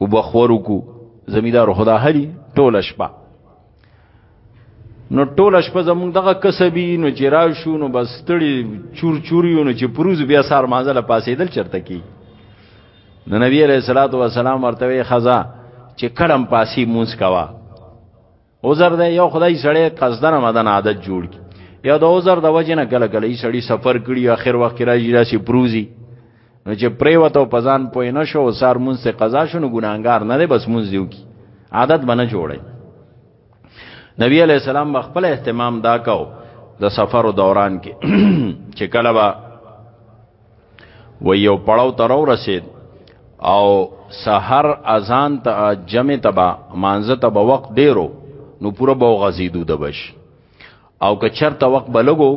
وبخورو کو زمیدار خدا هلی ټول شپه نو ټول شپه زموږ دغه کسبی نو چې را شو نو بس تړي چور چوري نو چې پروز بیا سار مازله پاسېدل چرته کی نو نبی عليه الصلاه والسلام ورته خزا چې کړم پاسي مونږ کوا عذر ده یو خدای سړی قصدن مدن عادت جوړ کی یا د عذر د وجه نه کله کله سړی سفر کړي اخر وخت راځي راسي پروزي نو چې پریوته او پزان پوی نه شو سار مونږ ته قضا شونه ګناګار نه دی بس مونږ دیو کی عادت بنه جوړي نبی علی السلام خپل اهتمام دا کو د سفر دوران کې چې کله با و یو پړاو تر ورسید او سحر اذان ته جمع تبا مانزه تبا وخت ډیرو نو پوره بو غزیدو د بش او که چرته وخت بلګو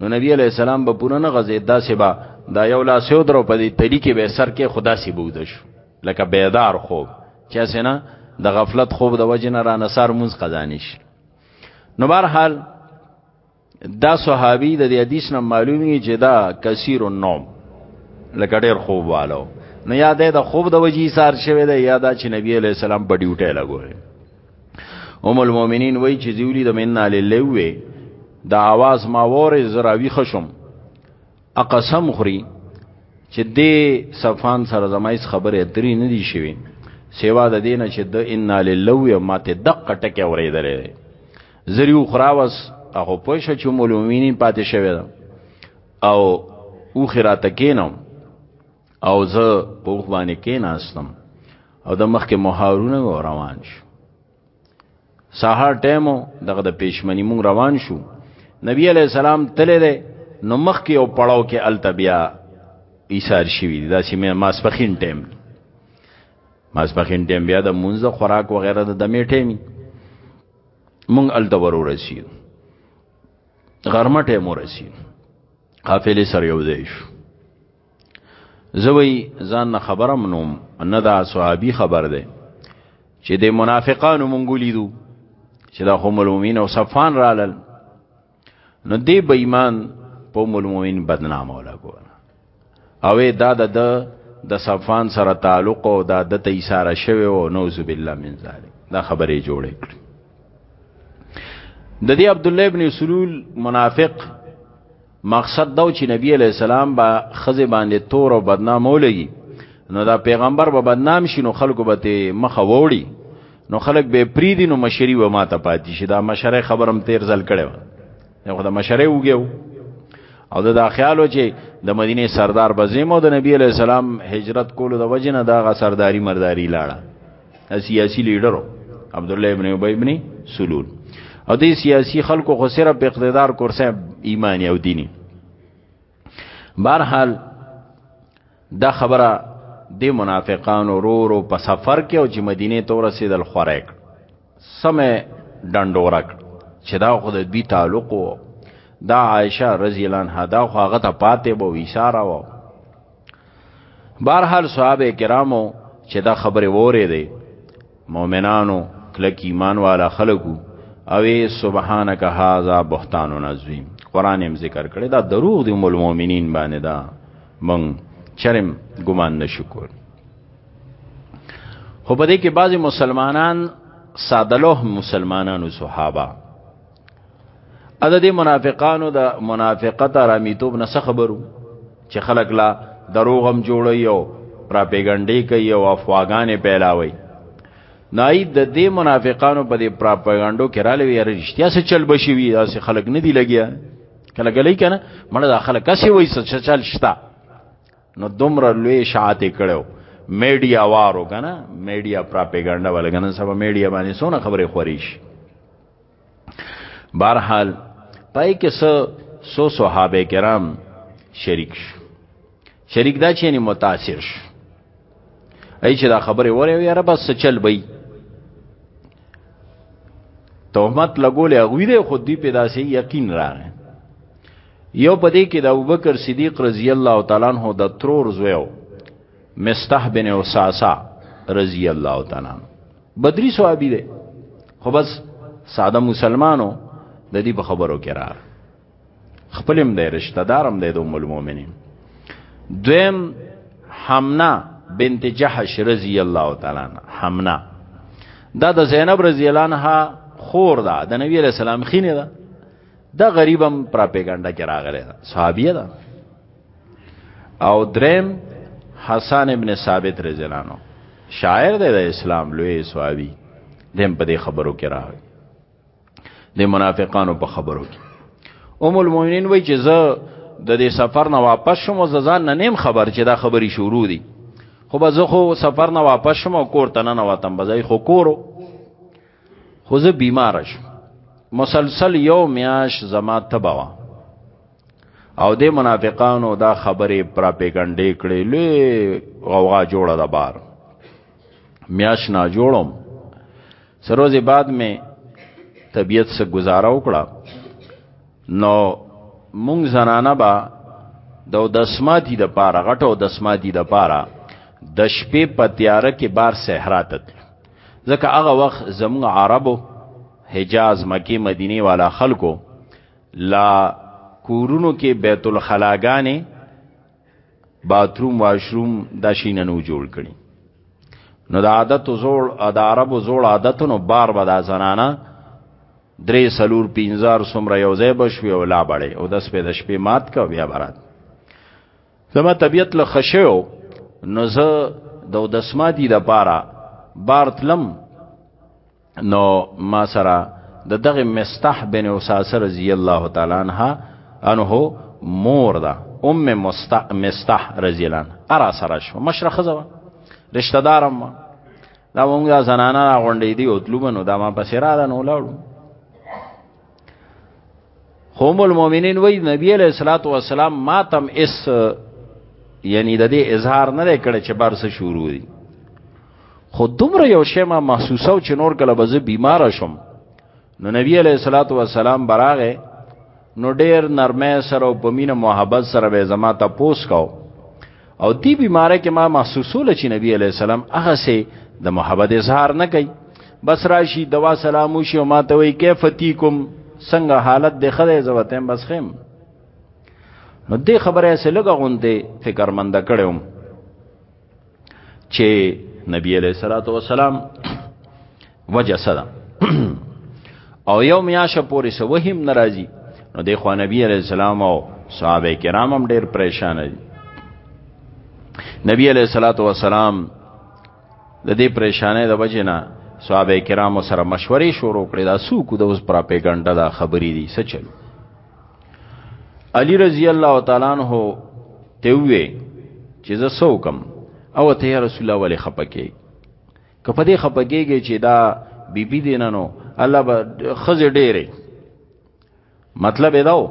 نو نبی علی السلام به پوره نه غزید دا سبا دا یو لاس یو درو په دې تلی کې به سر کې خدا سی بودش لکه بیدار خوب چا سینا د غفلت خوب د وجه نه را نصار مونږ قزانیش نو بهر حال دا صحابي د حدیث نه معلومی چې دا کثیر النوم لکه ډیر خوب والو نه یادې د خوب د وجې سار شوی دی یادا چې نبی علی السلام په ډیوټه لګوي ام المؤمنین وای چې زیولی د مننا لله وې دا आवाज ما وره زراوی خشم اقسم خوري چې دې صفان سره زمایس خبره اترې نه دی شوی سیوا د دینه چې د ان لله ماته دقه ټکه ورېدلې زری اخرى وس اخو پوه شو چې مولومینین پاتې شوی ده او او خراته کینم او زه په اوخ باندې کیناستم او د مخکې مهارونه روان شو سهار ټیمو دغه د پېشمنی مونږ روان شو نبی علی السلام تللی دی نو مخکې او پړاو کې التبیا ایثار شوی دا چې مې ماسپخین ټیم ماسپخین ټیم بیا د مونږ خوراک وغیرہ د دمه ټیمی مونږ ال ته ورورسي غرمه ټیم ورسي قافلې سره یو ځای شو زوی ځان نه خبرم نوم نه دا صحابي خبر ده چې د منافقانو مونږ لیدو چې دا هم المؤمنین او صفان رالل نو دی به ایمان په ام المؤمنین بدنام ولا کو او دا د د صفان سره تعلق او دا د ته اشاره شوی او نوذ بالله من ذلک دا خبرې جوړې کړې د دې عبد الله ابن سلول منافق مقصد دا چې نبی علی السلام با خزه باندې تور او بدنام ولګي نو دا پیغمبر به بدنام شي نو خلکو به ته مخه وړي نو خلک به پریدي نو مشری و ما ته پاتې شي دا مشره خبرم تیر ځل کړو نو خدای مشره وګیو او دا خیالو چې د مدینه سردار بزیم او د نبی علی السلام هجرت کولو د وجه نه دا غ سرداری مرداری لاړه سیاسی لیډرو عبد الله ابن ابی ابن سلول او دې سیاسی خلکو خو صرف په اقتدار کورسه ایمانی او دینی بهرحال دا خبره دې منافقانو ورو ورو په سفر کې او چې مدینې ته ورسېدل خوره کړ سمه ډنډوره کړ چې دا خو د دوی تعلق و دا عایشه رضی الله عنها دا خو هغه ته پاتې به ویساره و بهرحال صحابه کرامو چې دا خبره وره دی مؤمنانو کلک ایمان والا خلقو او سبحانك هذا بهتان عظیم قران هم ذکر کړی دا دروغ دی مول مؤمنین باندې دا من چرم ګمان نشکول خو په دې کې بعضی مسلمانان سادلوه مسلمانانو صحابه ا د دې منافقانو د منافقت رامیتوب نه خبرو چې خلک لا دروغم جوړي او پراپګاندا کوي او افواګانې پیلاوي نای د دې منافقانو په دې پراپګاندا کې را لوي رښتیا څه چل بشي وي داسې خلک نه دی لګیا کله غلې کنه مړه د خلک کسي وای څه چل شتا نو دومره لوی شاته کړو میډیا وارو کنه میډیا پراپګاندا ولګنه سبا میډیا باندې سونه خبره خوري شي بهرحال پای کې سو سو صحابه کرام شریک شو شریک دا چې نه متاثر شو ای چې دا خبره وره یاره بس چل بی تهمت لګول هغه دی خو دی پیدا سي یقین راغی یو پدې کې د ابوبکر صدیق رضی الله تعالی عنہ د ترور زویو مستح بن اساسا رضی الله تعالی عنہ بدری صحابي دی خو بس ساده مسلمانو د دې په خبرو کې را خپلم دی رشتہ دارم دی د ام المؤمنین دویم حمنا بنت جحش رضی الله تعالی عنها حمنا دا د زینب رضی الله عنها خور ده د نبی علیہ السلام خینه ده دا غریبم پراپګاندا کې راغلی دا صحابیه ده او دریم حسن ابن ثابت رضی الله عنه شاعر دی د اسلام لوی صحابي دیم په دې خبرو کې راغی د منافقانو په خبرو کې ام المؤمنین وای چې زه د دې سفر نه واپس شوم او ځان نه نیم خبر چې دا خبري شروع دي خو به زه خو سفر نه واپس شوم او کور ته نه وتم بځای خو کورو خو زه بیمار شم مسلسل یو میاش زما تبوا او د منافقانو دا خبره پراپګنډې کړې لوی غوغا جوړه ده بار میاش نه جوړم سروزي بعد می طبیعت سره گزاره وکړه نو مونږ زنانه با د دسماتی د پاره غټو دسماتی د پاره د شپې په تیاره کې بار صحرا ته ځکه هغه وخت زموږ عربو حجاز مکی مدینه والا خلکو لا کورونو کې بیت الخلاګانې باتروم واشروم دا شینه نو جوړ کړي نو د عادت زوړ د عربو زوړ عادتونو بار به دا زنانه درې سلور پینزار سمره یو ځای بشوي او لا بړې او د سپې د شپې مات کا بیا برات زما طبیعت له خشیو نو زه د دسماتی د پاره بارتلم نو ما سره د دغه مستح بن اساس رضی الله تعالی عنها انه مور ده ام مستح رضی الله عنها ارا سره شو مشرخه زوا رشتہ دارم ما دا مونږه زنانه غونډې دی او تلوبنو دا ما پسې را ده نو لاړو هم المؤمنین وای نبی علیہ الصلوۃ والسلام ماتم اس یعنی د دې اظهار نه کړي چې بار څه شروع دي خو دومره یو شی ما محسوسه او چې نور کله به زه بیمار شم نو نبی علیہ الصلوۃ والسلام براغه نو ډیر نرمه سره او په مینه محبت سره به زما ته پوس کاو او دی بیماری کې ما محسوسول چې نبی علی السلام هغه سه د محبت اظهار نه کوي بس راشي دوا سلامو شي او ما ته وی کیفتیکم څنګه حالت د خدای زوتم بس خیم نو دې خبره سه لګه غوندې فکر مند کړم چې نبی علیہ الصلوۃ والسلام وجه سره او یو میاشه پورې سوهم ناراضي نو د خو نبی علی السلام او صحابه کرام هم ډیر پریشان دي نبی علی صلوات و سلام د دې پریشانې د وجنه صحابه کرام سره مشورې شروع کړې دا سو کو د اوس پراپګاندا دا خبرې دي څه چلو علی رضی الله تعالی عنہ ته وې چې زه سوکم او ته رسول الله ولې خپکه که په دې خپګېږي چې دا بیبي دی نه نو الله به خزه ډېرې مطلب دا و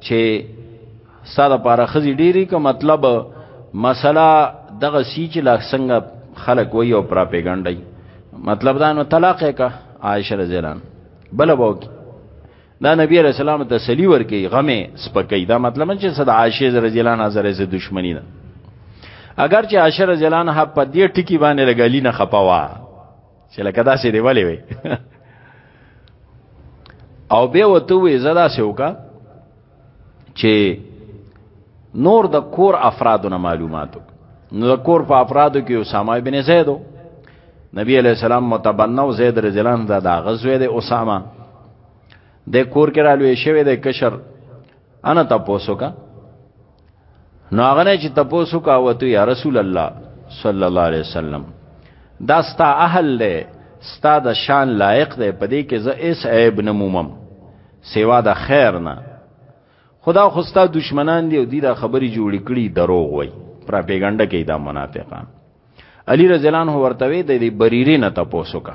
چې ساده پاره خزي ډېری که مطلب مسله دغه سی چې لا څنګه خلک وای او پراپګاندا مطلب دا نو طلاق کا عائشه رضی الله عنها بل وو دا نبی علیہ السلام ته سلی ورکی غمه سپکې دا مطلب چې صد عائشه رضی الله عنها سره سه دښمنی ده اگر چې عائشه رضی الله عنها په دې ټکی باندې لګالی نه خپوا چې لکه دا سې دی ولې وي او به وته وې زدا سه وکا چې نور د کور افرادو نه معلوماتو نو د کور په افرادو کې اسامه بن زید نبی علیہ السلام متبنو زید رضی الله عنه دا غزوه د اسامه د کور کې را لوي شوی د کشر انا تاسو کا نو هغه نه چې تاسو کا وته یا رسول الله صلی الله علیه وسلم دا ستا اهل دی ستا د شان لایق دی په دې کې زه اس عیب نه مومم سیوا د خیر نه خدا خوستا دشمنان دی او دی دا خبري جوړ کړي دروغ وای پراپګاندا کوي دا منافقان علی رضی الله عنه ورته وی د بریری نه تاسو کا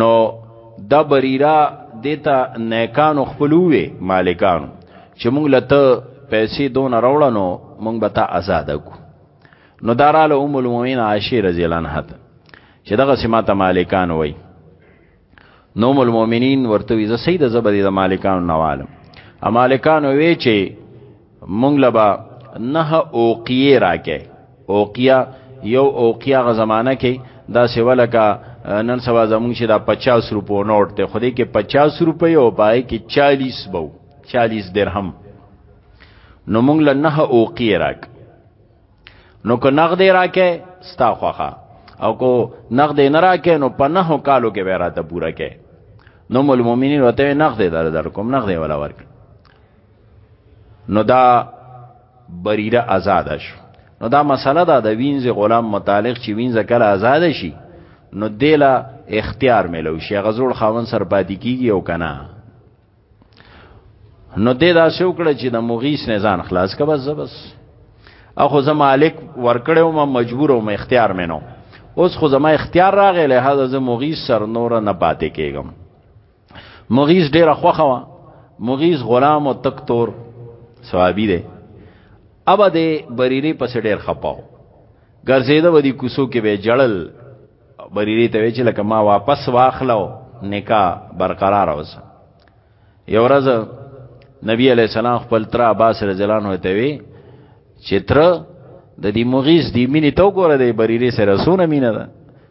نو د بریرا دیتا نیکانو خپلوې مالکانو چې مونږ لته پیسې دون راوړنو مونږ به تا آزاد کو نو داراله ام المؤمنین عائشه رضی الله عنها چې دغه سمات مالکان وای نو ام المؤمنین ورته وی زه سید زبر د مالکانو نوالم امالکانو وی چې مونږ لبا نه اوقیه راکې اوقیه یو اوقیه غ زمانہ کې دا سیوا لکه نن سبا زمونږ چې دا 50 روپو نوټ ته خو دې کې 50 روپۍ او پای کې 40 بو 40 درهم نو مونږ له نه اوقیه راک نو که نغدې راکې ستا خوخه او کو نقد نه راکې نو په نه کالو کې به راته پوره کې نو مول مومنین وته نقد در در کوم نقد ولا ورک نو دا بریده آزاد شو نو دا مسله دا د وینځ غلام متعلق چې وینځ کله آزاد شي نو دلا اختیار ملو شي غزور خاون سر پاتې کیږي او کنه نو دې دا شو کړ چې د مغیس نه ځان خلاص کړه بس بس اخو زه مالک ورکړو ما مجبور او ما اختیار مینو اوس خو زما اختیار راغی له هدا زه مغیس سر نور نه پاتې کیږم مغیز ډیره خوخه وا مغیز غلام او تکتور صحابي دی ابا دی بریری پس ډیر خپاو ګرځیده ودی کوسو کې به جړل بریری ته وی چې لکه ما واپس واخلو نکاح برقرار اوس یو ورځ نبی علی السلام خپل تر عباس رضی الله عنه ته وی چې تر د دې مغیز دی مینې تو ګوره دی بریری سره سونه مینه ده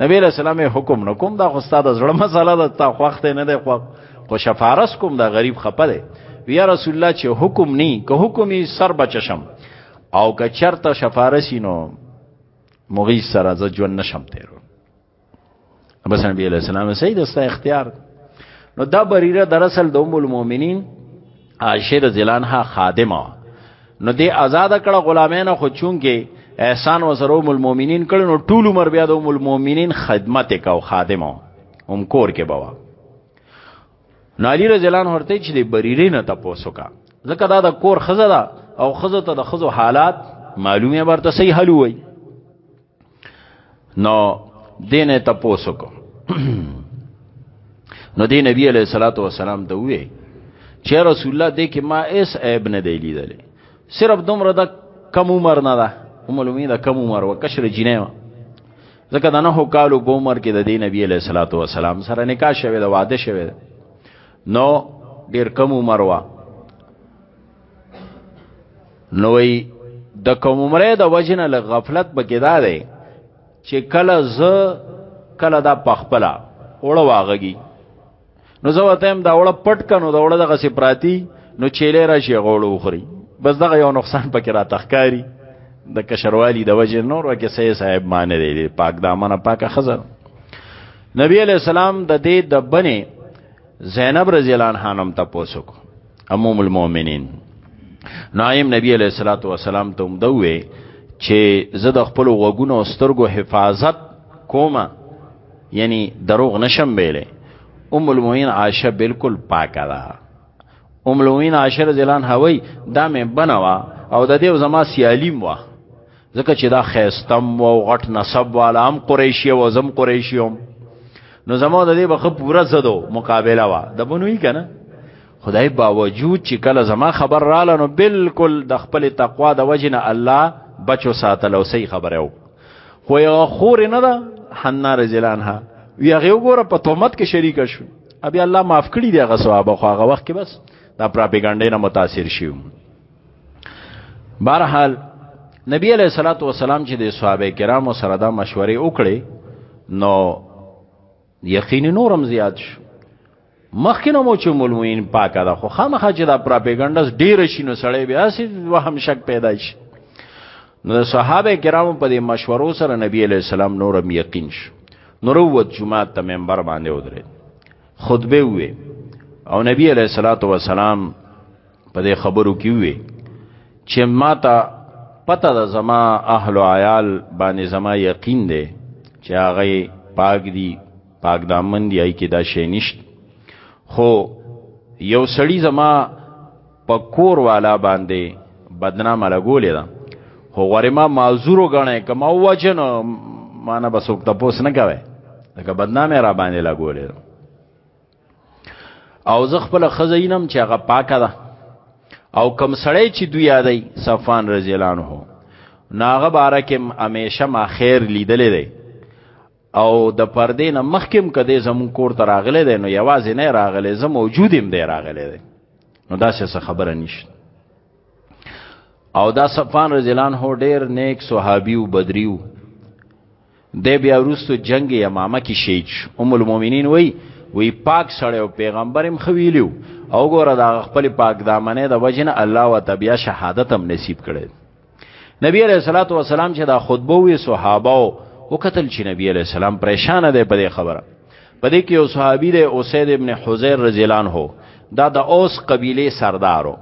نبی له سلام حکم نکوم دا خو ستاسو زړه مساله ده تا خوخت نه ده خو خو شفارس کوم دا غریب خپه ده یا رسول الله چې حکم ني که حکم یې سر بچشم او که چرته شفارسی نو مغیث سره ز ژوند نشم تیرو بس نبی علیہ السلام سید است اختیار نو دا بریره در اصل د ام المؤمنین عائشه رضی الله عنها خادمه نو دې آزاد کړه غلامانو خو چونګې احسان وسره ام المؤمنین کړه نو ټول عمر بیا د ام المؤمنین خدمت کاو خادمه هم کور کې بوا نو علی رضی الله عنه ورته چې د بریرې نه تاسو کا ځکه دا د کور خزه ده او خزه ته د خزو حالات معلومه ورته صحیح حل وای نو دینه تاسو کو نو دی نبی علیہ الصلوۃ والسلام ته وی چې رسول الله دې کې ما اس عیب نه دی لیدل صرف دومره د کم عمر نه ده ام المؤمنین د کم عمر و کشر جنې و ځکه دا نه هو کالو په عمر کې د دې نبی علیہ الصلوۃ والسلام سره نکاح شوه د واده شوه نو ډیر کم عمر و نوې د کوم عمره د وجنه له غفلت بګی دا دی چې کله ز کله دا پخپلا اوړه واغږي نو زه وته هم دا اوړه پټ کنو دا اوړه دغه سپراتی نو چیلې راشي غوړو وخوري بس دغه یو نقصان پکې را تخکاری د کشروالی د وجه نور وکه سې صاحب مان دی پاک دامن پاکه خزر نبی علیہ السلام د دې د بنه زینب رضی الله عنها نوم تاسو کو امم المؤمنین نایم نبی علیہ الصلوۃ والسلام ته دوی چې زه د خپل وګونو او سترګو حفاظت کوم یعنی دروغ نشم ویلې ام المؤمنین عائشه بالکل پاکه ده ام المؤمنین عائشه رضی الله عنها وای دا مې بنوا او د دې زما سیالیم وه ځکه چې دا خیستم او غټ نسب والا هم قریشی او زم قریشی هم نو زمو د دې بخ پورا زدو مقابله وا د بنوي کنه خدای باوجود چې کله زما خبر رااله نو بالکل د خپل تقوا د وجنه الله بچو ساتل او صحیح خبره و خو یو خور نه ده حنا رجلان ها وی هغه وګوره په تهمت کې شریک شو ابي الله معاف کړی دی هغه صحابه خو هغه وخت کې بس دا پروپاګاندا نه متاثر شیو بهرحال نبی علیہ الصلوۃ والسلام چې د صحابه کرامو سره دا مشورې وکړي نو یقین نورم زیات شو مخکنه مو چې مولوین پاک ده خو خامخا چې دا پروپاګاندا ډیر شي نو سړی بیا سي وهم شک پیدا شي نو صحابه کرامو په دې مشورو سره نبی علی السلام نورم یقین شو نوروت جمعه ته منبر باندې ودرې خطبه وې او نبی علی الصلاه والسلام په دې خبرو کې وي چې ماته پته د زما اهل عیال باندې زما یقین دی چې هغه پاک دي پاک دامن دی ای کې دا شی نشته خو یو سړی زما په کور والا باندې بدنامه لګولې ده خو غره ما معذور غنه کما وجن مانه بسوک ته پوس نه کوي دا بدنامه را باندې لګولې ده او زه خپل خزینم چې هغه پاکه ده او کم سړی چې دوی یادای صفان رضی الله عنه ناغه بارکم همیشه ما خیر لیدلې دی او د پردې نه مخکم کده زمون کور ته راغله دی نو یوازې نه راغله زه موجودم دی راغله دی نو دا څه خبره نشته او دا صفان رضی الله عنه ډیر نیک صحابي او بدریو دی بیا وروسته جنګ یمامه کې شهید شو ام المؤمنین وی وی پاک سړی او پیغمبر هم خویلیو او ګوره دا خپل پاک دامنې د وجنه الله وتعالى شهادت هم نصیب کړي نبی علیہ الصلوۃ والسلام چې دا خطبه وی صحابه او قتل چې نبی علیہ السلام پریشان دی په خبره په دې کې یو صحابي دی اسید ابن حذیر رضی الله عنه دا د اوس قبیله سردارو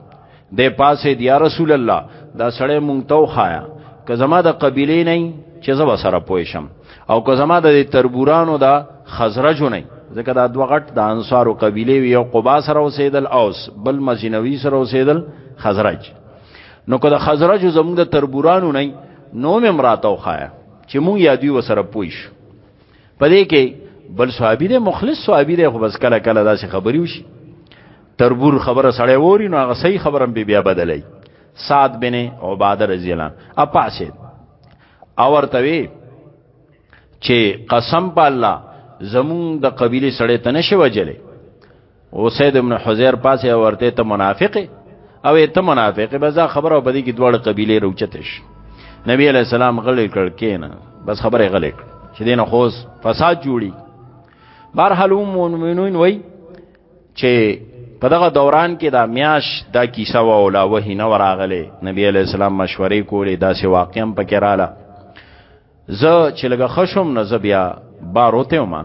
د پاسې دی یا رسول الله دا سړی مونږ تو خایا که زما د قبیله نه چې زما سره پوي شم او که زما د تربورانو دا خزرج نه ځکه دا دوه غټ د انصارو قبیله یو قبا سره اوسېدل اوس بل مزینوی سره اوسېدل خزرج نو که د خزرج زموږ د تربورانو نه نو مې مراته وخایا چې مونږ یادوی وسره پوي شو پدې کې بل صحابي دی مخلص صحابي دی خو بس کله کله داسې خبري وشي تربور خبره سړی ووري نو هغه صحیح خبره به بیا بدلای سعد بن عباده رضی الله اپاسه او ورته وی چې قسم په الله زمون د قبيله سړی تنه شي وجلې اسید ابن حزیر پاسه ورته ته منافق او ته منافق به ځا خبره په دې کې دوړ قبيله روچتش نبی علی السلام غلې کړ کینا بس خبره غلې کړ چې دین خوز فساد جوړي بهرحال مومنون وای چې په دغه دوران کې دا میاش دا کیسه و اولا وਹੀ نه وراغله نبی علی السلام مشورې کولې دا سه واقعا پکې رااله زه چې لګه خشم نه زبیا باروته ما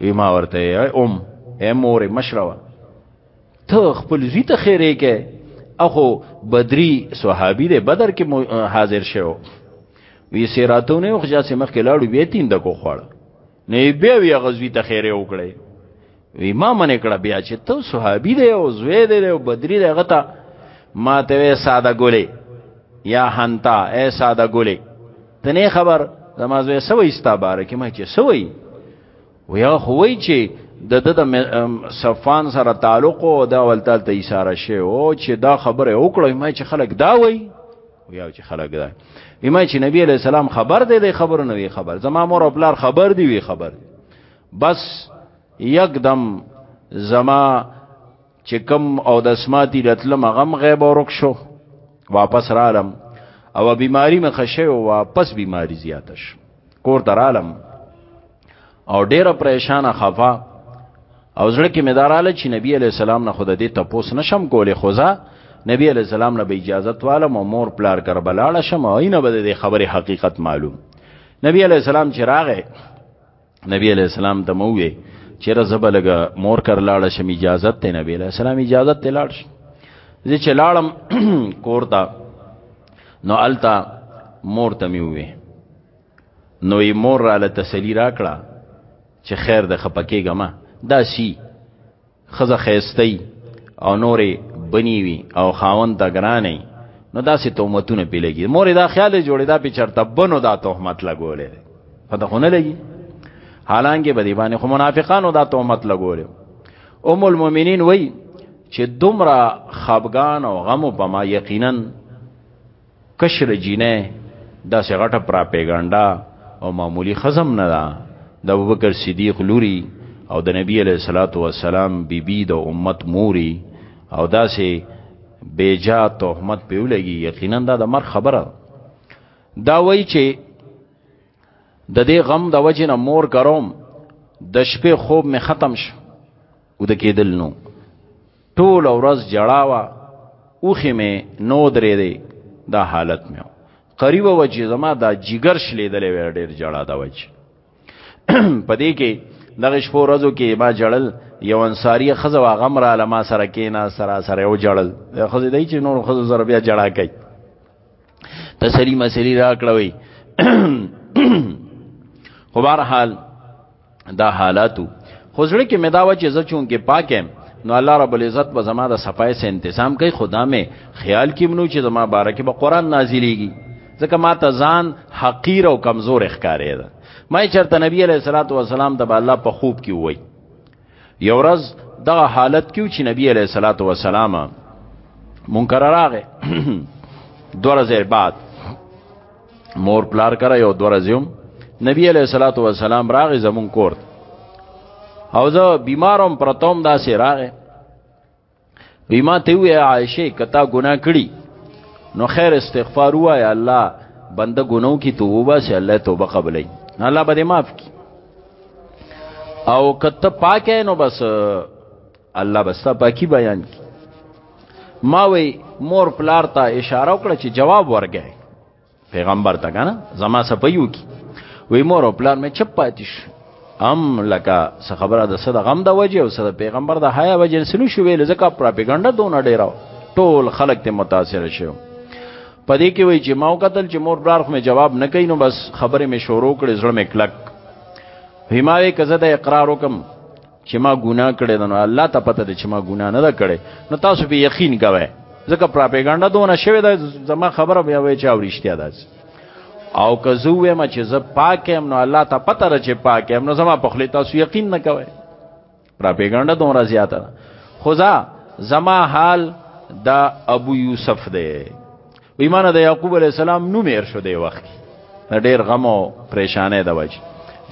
وی ما ورته ام ام مور مشروا ته خپل زوی ته خیره کې اخو بدری صحابي د بدر کې حاضر شوو وی سیراتونه خو جاسې مخ کې لاړو بیا تین د کو خوړ نه بیا وی غزوی ته خیره وکړي وی ما منې کړه بیا چې ته صحابي دی او زوی دی او بدری دی غته ما ته ساده ګولې یا هنتا اے ساده ګولې ته نه خبر زما زوی سوې ستا باره کې ما چې سوې ویا خو وی چې د د صفان سره تعلق او دا ولتل ته اشاره شی او چې دا خبره وکړې ما چې خلک دا وای ویا چې خلک دا ما چې نبی علی السلام خبر دی د خبرو نه وی خبر زما مور او بلار خبر دی وی خبر بس یکدم زما چې کم او د اسماتی رتلم غم غیب ورک شو واپس رالم او بیماری مې خشه او واپس بیماری زیاتش کور ته رالم او ډیره پریشانه خفا او زړه کې مداراله چې نبی علی السلام نه خود دې تپوس نشم کولې خوزه نبی علی السلام نه به اجازه واله مو مور پلار کربلا له شم او نه به دې خبره حقیقت معلوم نبی علی السلام چې راغې نبی علیہ السلام ته مو وی چې رزب لګ مور کر لاړ شم اجازه ته نبی علیہ السلام اجازه ته لاړ شم زه چې لاړم کور ته نو التا مور ته مې وی نو یې مور را له تسلی راکړه چې خیر د خپکه ګما دا سی خزه خیستی او نورې بنی وی او خاوند د ګرانې نو داسې تهمتونه پی لګي مور دا خیال جوړې دا په چرته بنو دا تهمت لګولې پته خو نه لګي حالانکه به دی باندې خو منافقانو دا تهمت لګولې ام المؤمنین وای چې دومره خفغان او غم په ما یقینا کشر جینه دا سه غټه پراپیګاندا او معمولی خزم نه دا د ابوبکر صدیق لوري او د نبی علیہ الصلوۃ والسلام بیبي بی د امت موري او دا سه بیجا تهمت پیولګي یقینا دا د مر خبره دا وای چې د دې غم د وجه نه مور کروم د شپې خوب می ختم شو او د کېدل نو ټول ورځ جړاوا اوخه می نو درې دی دا حالت مې قریب و چې زما دا جګر شلې دلې ور ډېر جړا دا وچ پدې کې دغه شپو ورځو کې ما جړل یو انصاری خزه وا غم را لما سره کې نه سره سره او جړل خزه دی چې نور خزه زر بیا جړا کوي تسلی مسلی را کړوي خو بهر حال دا حالاتو خزړه کې مدا و چې زه چون کې پاکم نو الله رب العزت به زما د صفای سه تنظیم کوي خدا مې خیال کې منو چې زما بارکه به قران نازلېږي ځکه ما ته ځان حقیر او کمزور ښکارې ده مې چرته نبی علیہ الصلوۃ والسلام د الله په خوب کې وای یو ورځ دغه حالت کې چې نبی علیہ الصلوۃ والسلام منکر راغې دوه ورځې بعد مور پلار کرا یو دور زیوم نبی علیہ الصلوۃ والسلام راغ زمون کورت او زه بیمارم پرتوم دا سی راغ بیما ته وی عائشه کتا ګناه کړی نو خیر استغفار وای الله بنده ګناو کی توبه سی الله توبه قبلای الله به معاف کی او کته پاکه نو بس الله بستا پاکي بیان کی ما وی مور پلار ته اشاره وکړه چې جواب ورګي پیغمبر ته کنه زما سپیو کی وی مور او پلار مې چپ پاتیش ام لکه څه خبره د صد غم د وجه او صد پیغمبر د حیا وجه سنو شو ویل زکه پروپاګاندا دون ډیرو ټول خلک ته متاثر شو پدې کې وی چې ما وکتل چې مور پلار خو مې جواب نه کین نو بس خبره مې شروع کړې زړه مې کلک هماوی کزه د اقرار وکم چې ما ګناه کړې ده نو الله ته پته ده چې ما ګناه نه ده کړې نو تاسو به یقین کوئ ځکه پراپګاندا دونه شوی ده زما خبره بیا وای چې اورشتیا ده او که زه وایم چې زه پاک یم نو الله ته پته ده چې پاک یم نو زما په خلی تاسو یقین نه کوئ پراپګاندا دونه زیاته ده خدا زما حال دا ابو یوسف ده ایمان د یعقوب علی السلام نوم هر شو دی وخت ډیر غم او پریشانه د وجه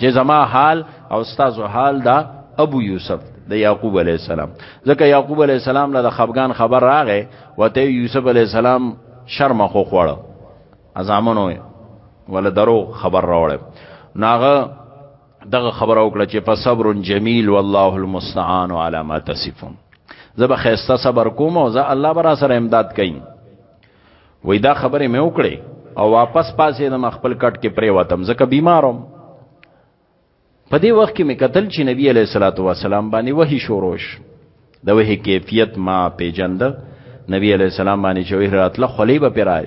چې زما حال او استاد حال دا ابو یوسف د یعقوب علی السلام ځکه یعقوب علی السلام له خفغان خبر راغې وته یوسف علی السلام شرم خو خوړ ازامنو ول درو خبر راوړ ناغه دغه خبر او کړه چې په صبر جمیل والله المستعان علی ما تصفون زب خیسته صبر کوم او زه الله برا سره امداد کین وې دا خبره مې وکړې او واپس پاسې د خپل کټ کې پرې وتم زکه بیمارم په دې وخت کې مې قتل چې نبی علیہ الصلوۃ والسلام باندې وਹੀ شوروش د وਹੀ کیفیت ما پیجند نبی علیہ السلام باندې چې وه راتله خلیبه پیرای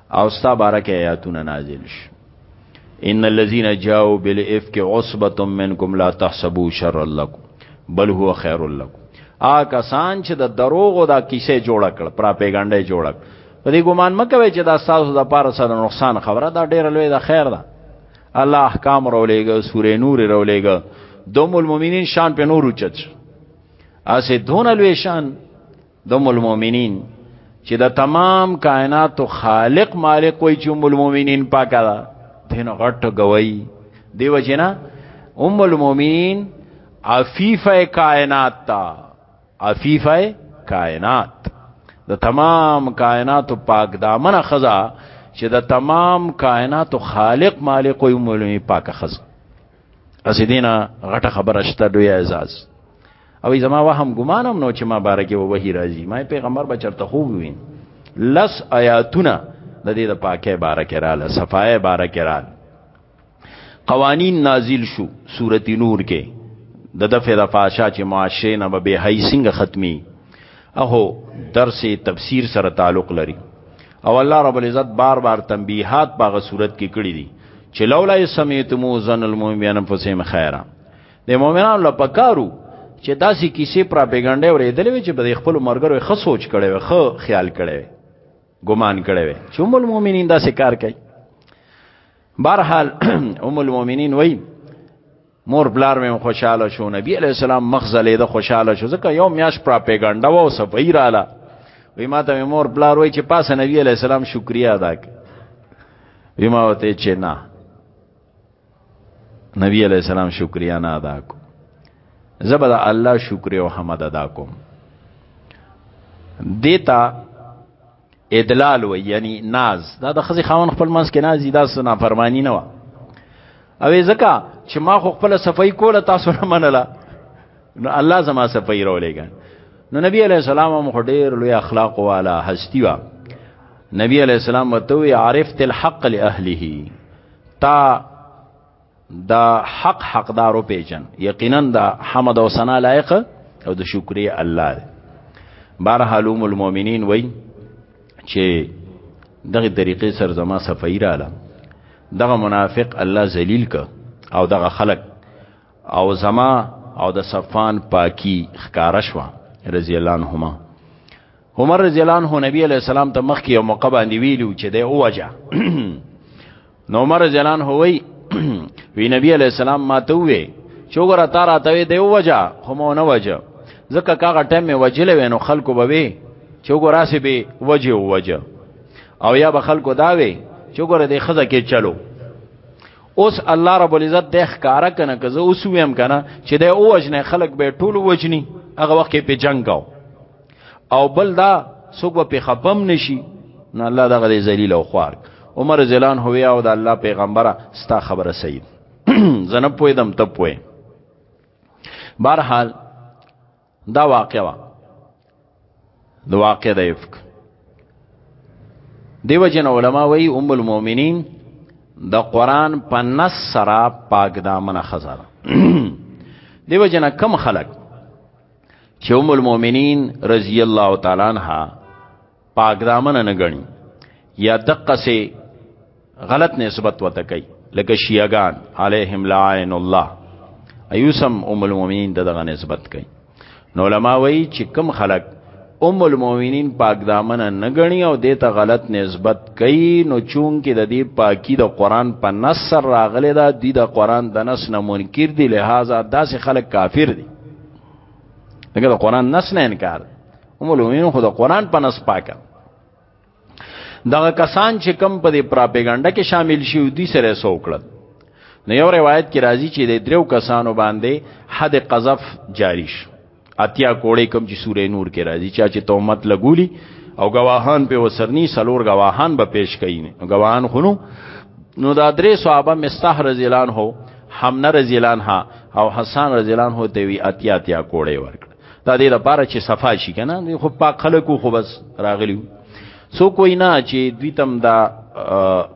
او ستا بارکه آیاتونه نازل شو ان الذين جاءوا بالافك عصبه منكم لا تحسبوا شر لكم بل هو خير لكم آ کسان چې د دروغو دا کیسه جوړ کړ پراپګاندا جوړ کړ په دې ګومان مکوي چې دا تاسو د پاره سره نقصان خبره دا ډیره لوی د خیر ده الله احکام رولېګ سورې نور رولېګ دوم المؤمنین شان په نور اوچت اسه دون لوی شان دوم المؤمنین چې د تمام کائنات خالق مالک وای چې ام المؤمنین پاکه ده دین غټ گوي دیو جنا ام المؤمنین عفیفه کائنات تا عفیفه کائنات د تمام کائنات پاک دامن خزا چې د تمام کائنات خالق مالک وي مولوی پاک خزا اسی دینا غټه خبره شته دوی اعزاز او زما وهم ګمانم نو چې ما بارکه و وحی راځي ما پیغمبر بچرته خو وین لس آیاتونه د دې د پاکه بارکه رااله صفای بارکه رااله قوانین نازل شو سورتی نور کې د دفع د فاشا چې معاشره نه به هي څنګه ختمي اهو درس تفسیر سره تعلق لري او الله رب العزت بار بار تنبیحات باغه صورت کې کړی دي چې لولا سمیتمو زن المؤمنین انفسهم خیرا د مؤمنانو لپاره پکارو چې داسې کیسې پراپګاندا ورېدلې وي چې په خپل مرګرو ښه سوچ کړي وي ښه خیال کړي وي ګمان کړي وي چې ام المؤمنین داسې کار کوي بهرحال ام المؤمنین وایي مور بلار مې خوشاله شو نبی علی السلام مخزلې د خوشاله شو ځکه یو میاش پراپګاندا و او صفای رااله وی ما ته مور بلار وای چې پاسه نبی علی السلام شکریا ادا کړ وی ما وته چې نه نبی علی السلام شکریا نه ادا کو زبر الله شکر او حمد ادا کوم دیتا ادلال و یعنی ناز دا د خزي خاون خپل منس کې نازي دا سنا فرمانی نه و او ځکه چې ما خو خپل صفای کوله تاسو نه منله نو الله زما صفای رولېګا نو نبی علی السلام هم ډېر لوی اخلاق والا هستی و نبی علی السلام وتوی عرفت الحق لاهله تا دا حق حقدارو پیجن یقینا دا حمد او ثنا لایق او د شکرې الله دی بار حلوم المؤمنین وای چې دغه طریقې سر زما صفای رااله دغه منافق الله ذلیل ک او دغه خلق او زما او د صفان پاکی خکارش وا رضی الله عنهما عمر رضی الله عنه نبی علیہ السلام ته مخ کې یو موقع باندې ویلو چې د اوجه نو عمر جلان هووی وی نبی علی السلام ما ته وې چوغره تا راته دی وجه خو مو نه وجه ځکه کاغه ټیم می وجلې وینو خلکو به وی چوغره سی به وجه وجه او یا به خلکو دا وی چوغره دی خزه کې چلو اوس الله رب العزت د ښکارا کنه که زه اوس ویم کنه چې د اوجنه خلک به ټول وجنی هغه وخت په جنگ کاو او بل دا څوک په خپم نشي نه الله دغه ذلیل او خوار عمر زلان هویا او د الله پیغمبره ستا خبره صحیح زنه پوی دم ته پوی بهرحال دا واقع وا د واقع د افک دیو جن علماء وی ام المؤمنین د قران په نص سره پاک دامن خزر دیو جن کم خلق چې ام المؤمنین رضی الله تعالی عنها پاک دامن نه غني یا دقه سي غلط نسبت وته کوي لکه شیعاګان علیهم لعن الله ایوسم ام المؤمنین دغه نسبت کوي نو علما وایي چې کم خلک ام المؤمنین پاک دامن نه غني او دته غلط نسبت کوي نو چون کې د دې پاکي د قران په نص راغلي دا د قران د نص نه منکر دي لہذا داسې خلک کافر دي دغه د قران نس نه انکار هم لومینو خو د قران په نس پاکه دغه کسان چې کم په دې پراپګاندا کې شامل شي دوی سره سوکړل نو یو روایت کې راځي چې د دریو کسانو باندې حد قذف جاری شو اتیا کوړې کم چې سورې نور کې راځي چې چې تهمت لګولي او گواهان په وسرنی سلور گواهان به پیش کین گواهان خونو نو دا درې صحابه مستح رضی الله عنه حمنه رضی الله عنها او حسن رضی الله عنه ته وی اتیا اتیا کوړې ورکړ دا دې لپاره چې صفا شي کنه خو پاک خلکو خو بس راغلی سو کوی نه چې دوی تم دا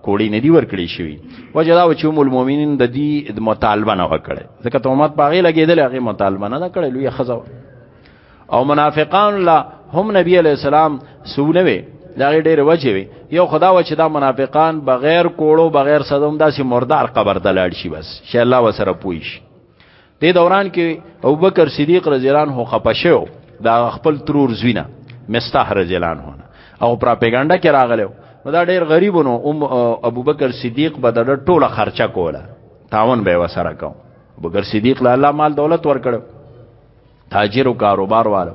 کوړی نه دی ورکړی شوی وجدا و چې ام المؤمنین د دې مطالبه نه وکړي ځکه تهمت باغې لګیدل هغه مطالبه نه کړې لوی خزاو او منافقان لا هم نبی علی السلام سونوي دا ډېر وجه وي یو خدا و چې دا منافقان بغیر کوړو بغیر صدوم داسې مردار قبر ته لاړ شي بس چې الله وسره پوي شي دې دوران کې ابوبکر صدیق رضی الله عنه خپه شو دا خپل ترور زوینه مستح رضی الله عنه او پراپګاندا کې راغلو نو دا ډېر غریبونو ام ابوبکر صدیق به د ټوله خرچه کوله تاون به وسره کوم ابوبکر صدیق له الله مال دولت ورکړو تاجر او کاروبار والو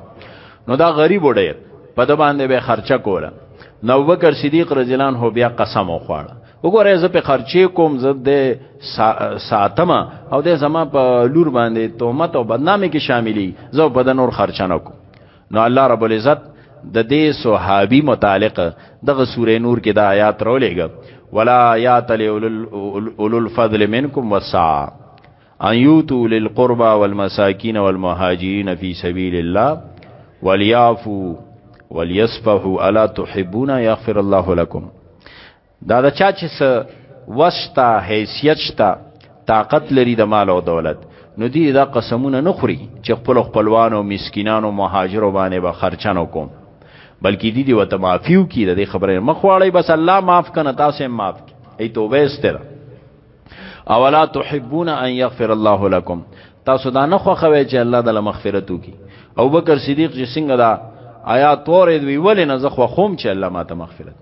نو دا غریب ډیر په د باندې به خرچه کوله نو بکر صدیق رضی الله عنه بیا قسم وخوړ وګوره زه په خرچه کوم زه د ساتم او د زما په لور باندې تهمت او بدنامي کې شاملي زه په د نور خرچه نه کوم نو الله رب العزت د دې صحابي متعلق دغه سورې نور کې د آیات رولېګ ولا آیات لولل الفضل منکم وسع ان یوتو للقربا والمساکین والمهاجرین فی سبیل الله ولیعفو ولیصفحو الا تحبون یغفر الله لکم دا دا چا چې څه وستا حیثیت شتا طاقت لري د مال او دولت نو دی دا قسمونه نه خوري چې خپل خپلوان او مسکینان او مهاجر باندې به خرچنو کوم بلکې دی دی وته معافیو کی د خبره مخواړی بس الله معاف کنه تاسو معاف کی ای توبه استره اولا تحبون ان یغفر الله لكم تاسو دا نه خوخوي چې الله د مغفرت وکي او بکر صدیق چې څنګه دا آیات تورې دوی ولې نه زه خو خوم چې الله ماته مغفرت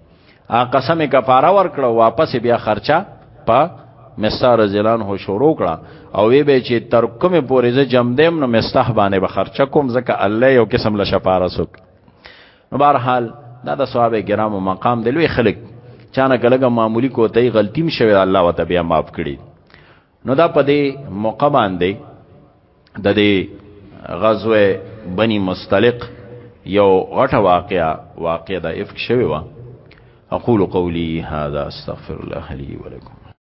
ا قسم کفاره ورکړه واپس بیا خرچه په مستار زلان هو شروع کړه او وی به چې تر کومه پورې زه جمدم نو مستح باندې به خرچه کوم ځکه الله یو قسم له شفاره سوک نو بهر حال دا د صحابه کرامو مقام دی لوی خلک چانه کلګه معمولی کوتای غلطیم شوی الله وتعالى بیا معاف کړي نو دا په دې موقع باندې د دې غزوه بني مستلق یو غټه واقعا واقع د افک شوی و اقول قولی هذا استغفر الله لي ولكم